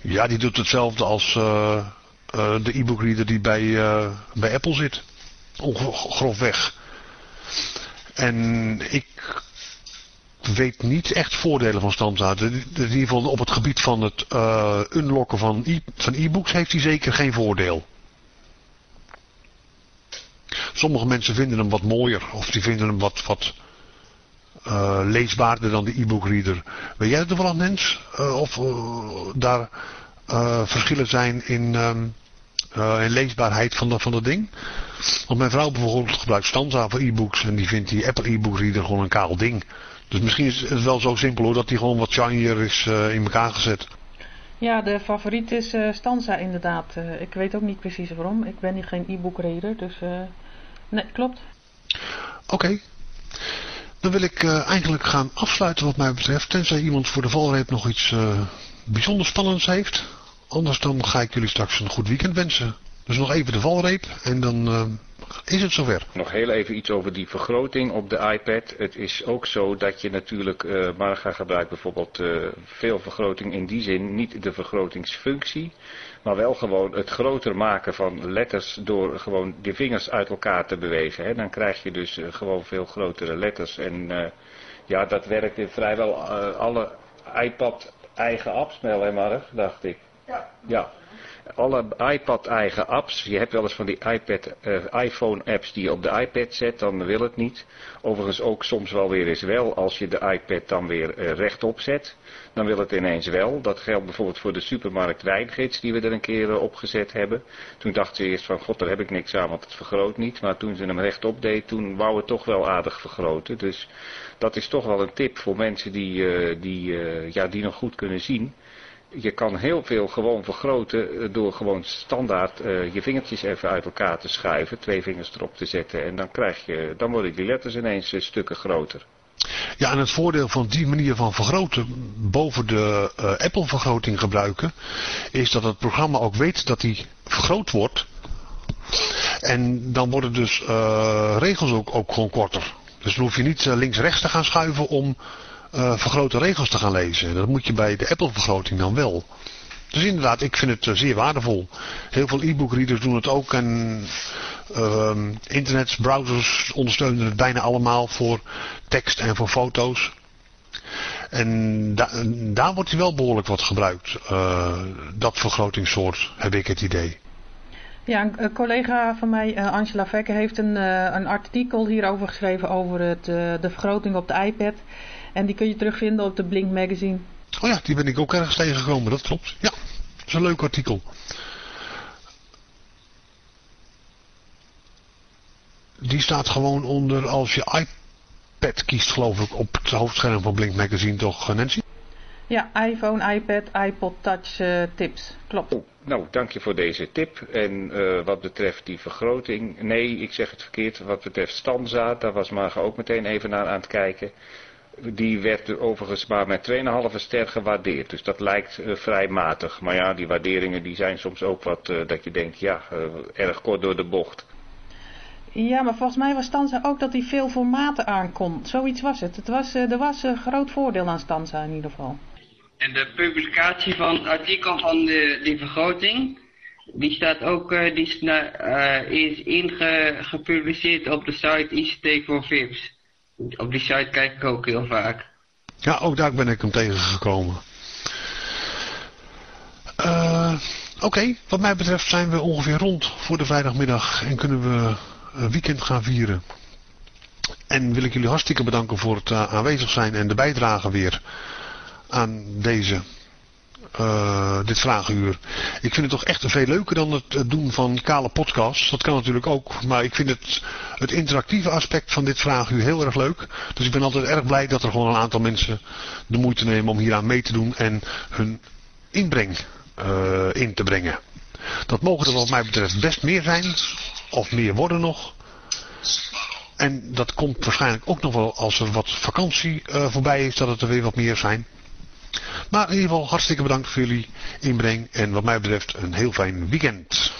Speaker 2: Ja, die doet hetzelfde als uh, uh, de e-book reader die bij, uh, bij Apple zit. Grofweg. En ik weet niet echt voordelen van Stanza. In ieder geval op het gebied van het unlocken van e-books heeft hij zeker geen voordeel. Sommige mensen vinden hem wat mooier of die vinden hem wat, wat uh, leesbaarder dan de e-book reader. Weet jij het wel, Nens? Uh, of uh, daar verschillen zijn in, um, in leesbaarheid van, van dat ding? Want mijn vrouw bijvoorbeeld gebruikt Stanza voor e-books en die vindt die Apple e-book reader gewoon een kaal ding. Dus misschien is het wel zo simpel hoor dat die gewoon wat shinier is in elkaar gezet.
Speaker 4: Ja, de favoriet is Stanza inderdaad. ik weet ook niet precies waarom. Ik ben hier geen e-book reader, dus... Nee, klopt.
Speaker 2: Oké. Okay. Dan wil ik uh, eigenlijk gaan afsluiten wat mij betreft. Tenzij iemand voor de valreep nog iets uh, bijzonder spannends heeft. Anders dan ga ik jullie straks een goed weekend wensen. Dus nog even de valreep en dan uh, is het zover.
Speaker 7: Nog heel even iets over die vergroting op de iPad. Het is ook zo dat je natuurlijk, uh, Marga gebruikt bijvoorbeeld uh, veel vergroting in die zin. Niet de vergrotingsfunctie, maar wel gewoon het groter maken van letters door gewoon de vingers uit elkaar te bewegen. Hè. Dan krijg je dus uh, gewoon veel grotere letters. En ja, dat werkt in vrijwel alle iPad eigen apps, Mel en Marg, dacht ik. Ja. Ja. Alle iPad-eigen apps. Je hebt wel eens van die iPad, eh, iPhone-apps die je op de iPad zet, dan wil het niet. Overigens ook soms wel weer eens wel, als je de iPad dan weer eh, rechtop zet, dan wil het ineens wel. Dat geldt bijvoorbeeld voor de supermarkt wijngids die we er een keer eh, opgezet hebben. Toen dachten ze eerst van, god, daar heb ik niks aan, want het vergroot niet. Maar toen ze hem rechtop deed, toen wou het toch wel aardig vergroten. Dus dat is toch wel een tip voor mensen die, eh, die, eh, ja, die nog goed kunnen zien. Je kan heel veel gewoon vergroten door gewoon standaard je vingertjes even uit elkaar te schuiven. Twee vingers erop te zetten. En dan, krijg je, dan worden die letters ineens stukken groter.
Speaker 2: Ja, en het voordeel van die manier van vergroten, boven de eh, Apple-vergroting gebruiken, is dat het programma ook weet dat die vergroot wordt. En dan worden dus eh, regels ook, ook gewoon korter. Dus dan hoef je niet eh, links-rechts te gaan schuiven om vergrote regels te gaan lezen. Dat moet je bij de Apple-vergroting dan wel. Dus inderdaad, ik vind het zeer waardevol. Heel veel e-book readers doen het ook en internetbrowsers ondersteunen het bijna allemaal voor tekst en voor foto's. En da daar wordt hij wel behoorlijk wat gebruikt. eh, dat vergrotingssoort, heb ik het idee.
Speaker 4: Ja, een, collega van mij, eh, Angela Vekke, heeft een, eh, een artikel hierover geschreven over het, de vergroting op de iPad. En die kun je terugvinden op de Blink Magazine.
Speaker 2: Oh ja, die ben ik ook ergens tegengekomen, dat klopt. Ja, dat is een leuk artikel. Die staat gewoon onder als je iPad kiest, geloof ik, op het hoofdscherm van Blink Magazine, toch eh, Nancy?
Speaker 4: Ja, iPhone, iPad, iPod Touch eh, tips. Klopt.
Speaker 7: Nou, dank je voor deze tip. En eh, wat betreft die vergroting, nee, ik zeg het verkeerd. Wat betreft Stanza, daar was Marga ook meteen even naar aan het kijken. Die werd overigens maar met 2,5 ster gewaardeerd. Dus dat lijkt vrij matig. Maar ja, die waarderingen die zijn soms ook wat dat je denkt, ja, erg kort door de bocht.
Speaker 4: Ja, maar volgens mij was Stanza ook dat hij veel formaten aankon. Zoiets was het. het was, eh, er was een groot voordeel aan Stanza in ieder geval.
Speaker 9: En de publicatie van het artikel van de, die vergroting, die staat ook, eh, die is, eh, is ingepubliceerd op de site ICT voor VIPs. Op die site kijk ik ook heel vaak.
Speaker 2: Ja, ook daar ben ik hem tegengekomen. Eh, Oké, wat mij betreft zijn we ongeveer rond voor de vrijdagmiddag en kunnen we weekend gaan vieren. En wil ik jullie hartstikke bedanken voor het eh, aanwezig zijn en de bijdrage weer aan deze, eh, dit vragenuur. Ik vind het toch echt veel leuker dan het, doen van kale podcasts. Dat kan natuurlijk ook, maar ik vind het, het interactieve aspect van dit vraaguur heel erg leuk. Dus ik ben altijd erg blij dat er gewoon een aantal mensen de moeite nemen om hieraan mee te doen en hun inbreng eh, in te brengen. Dat mogen er wat mij betreft best meer zijn, of meer worden nog. En dat komt waarschijnlijk ook nog wel als er wat vakantie eh, voorbij is, dat het er weer wat meer zijn. Maar in ieder geval hartstikke bedankt voor jullie inbreng en wat mij betreft een heel fijn weekend.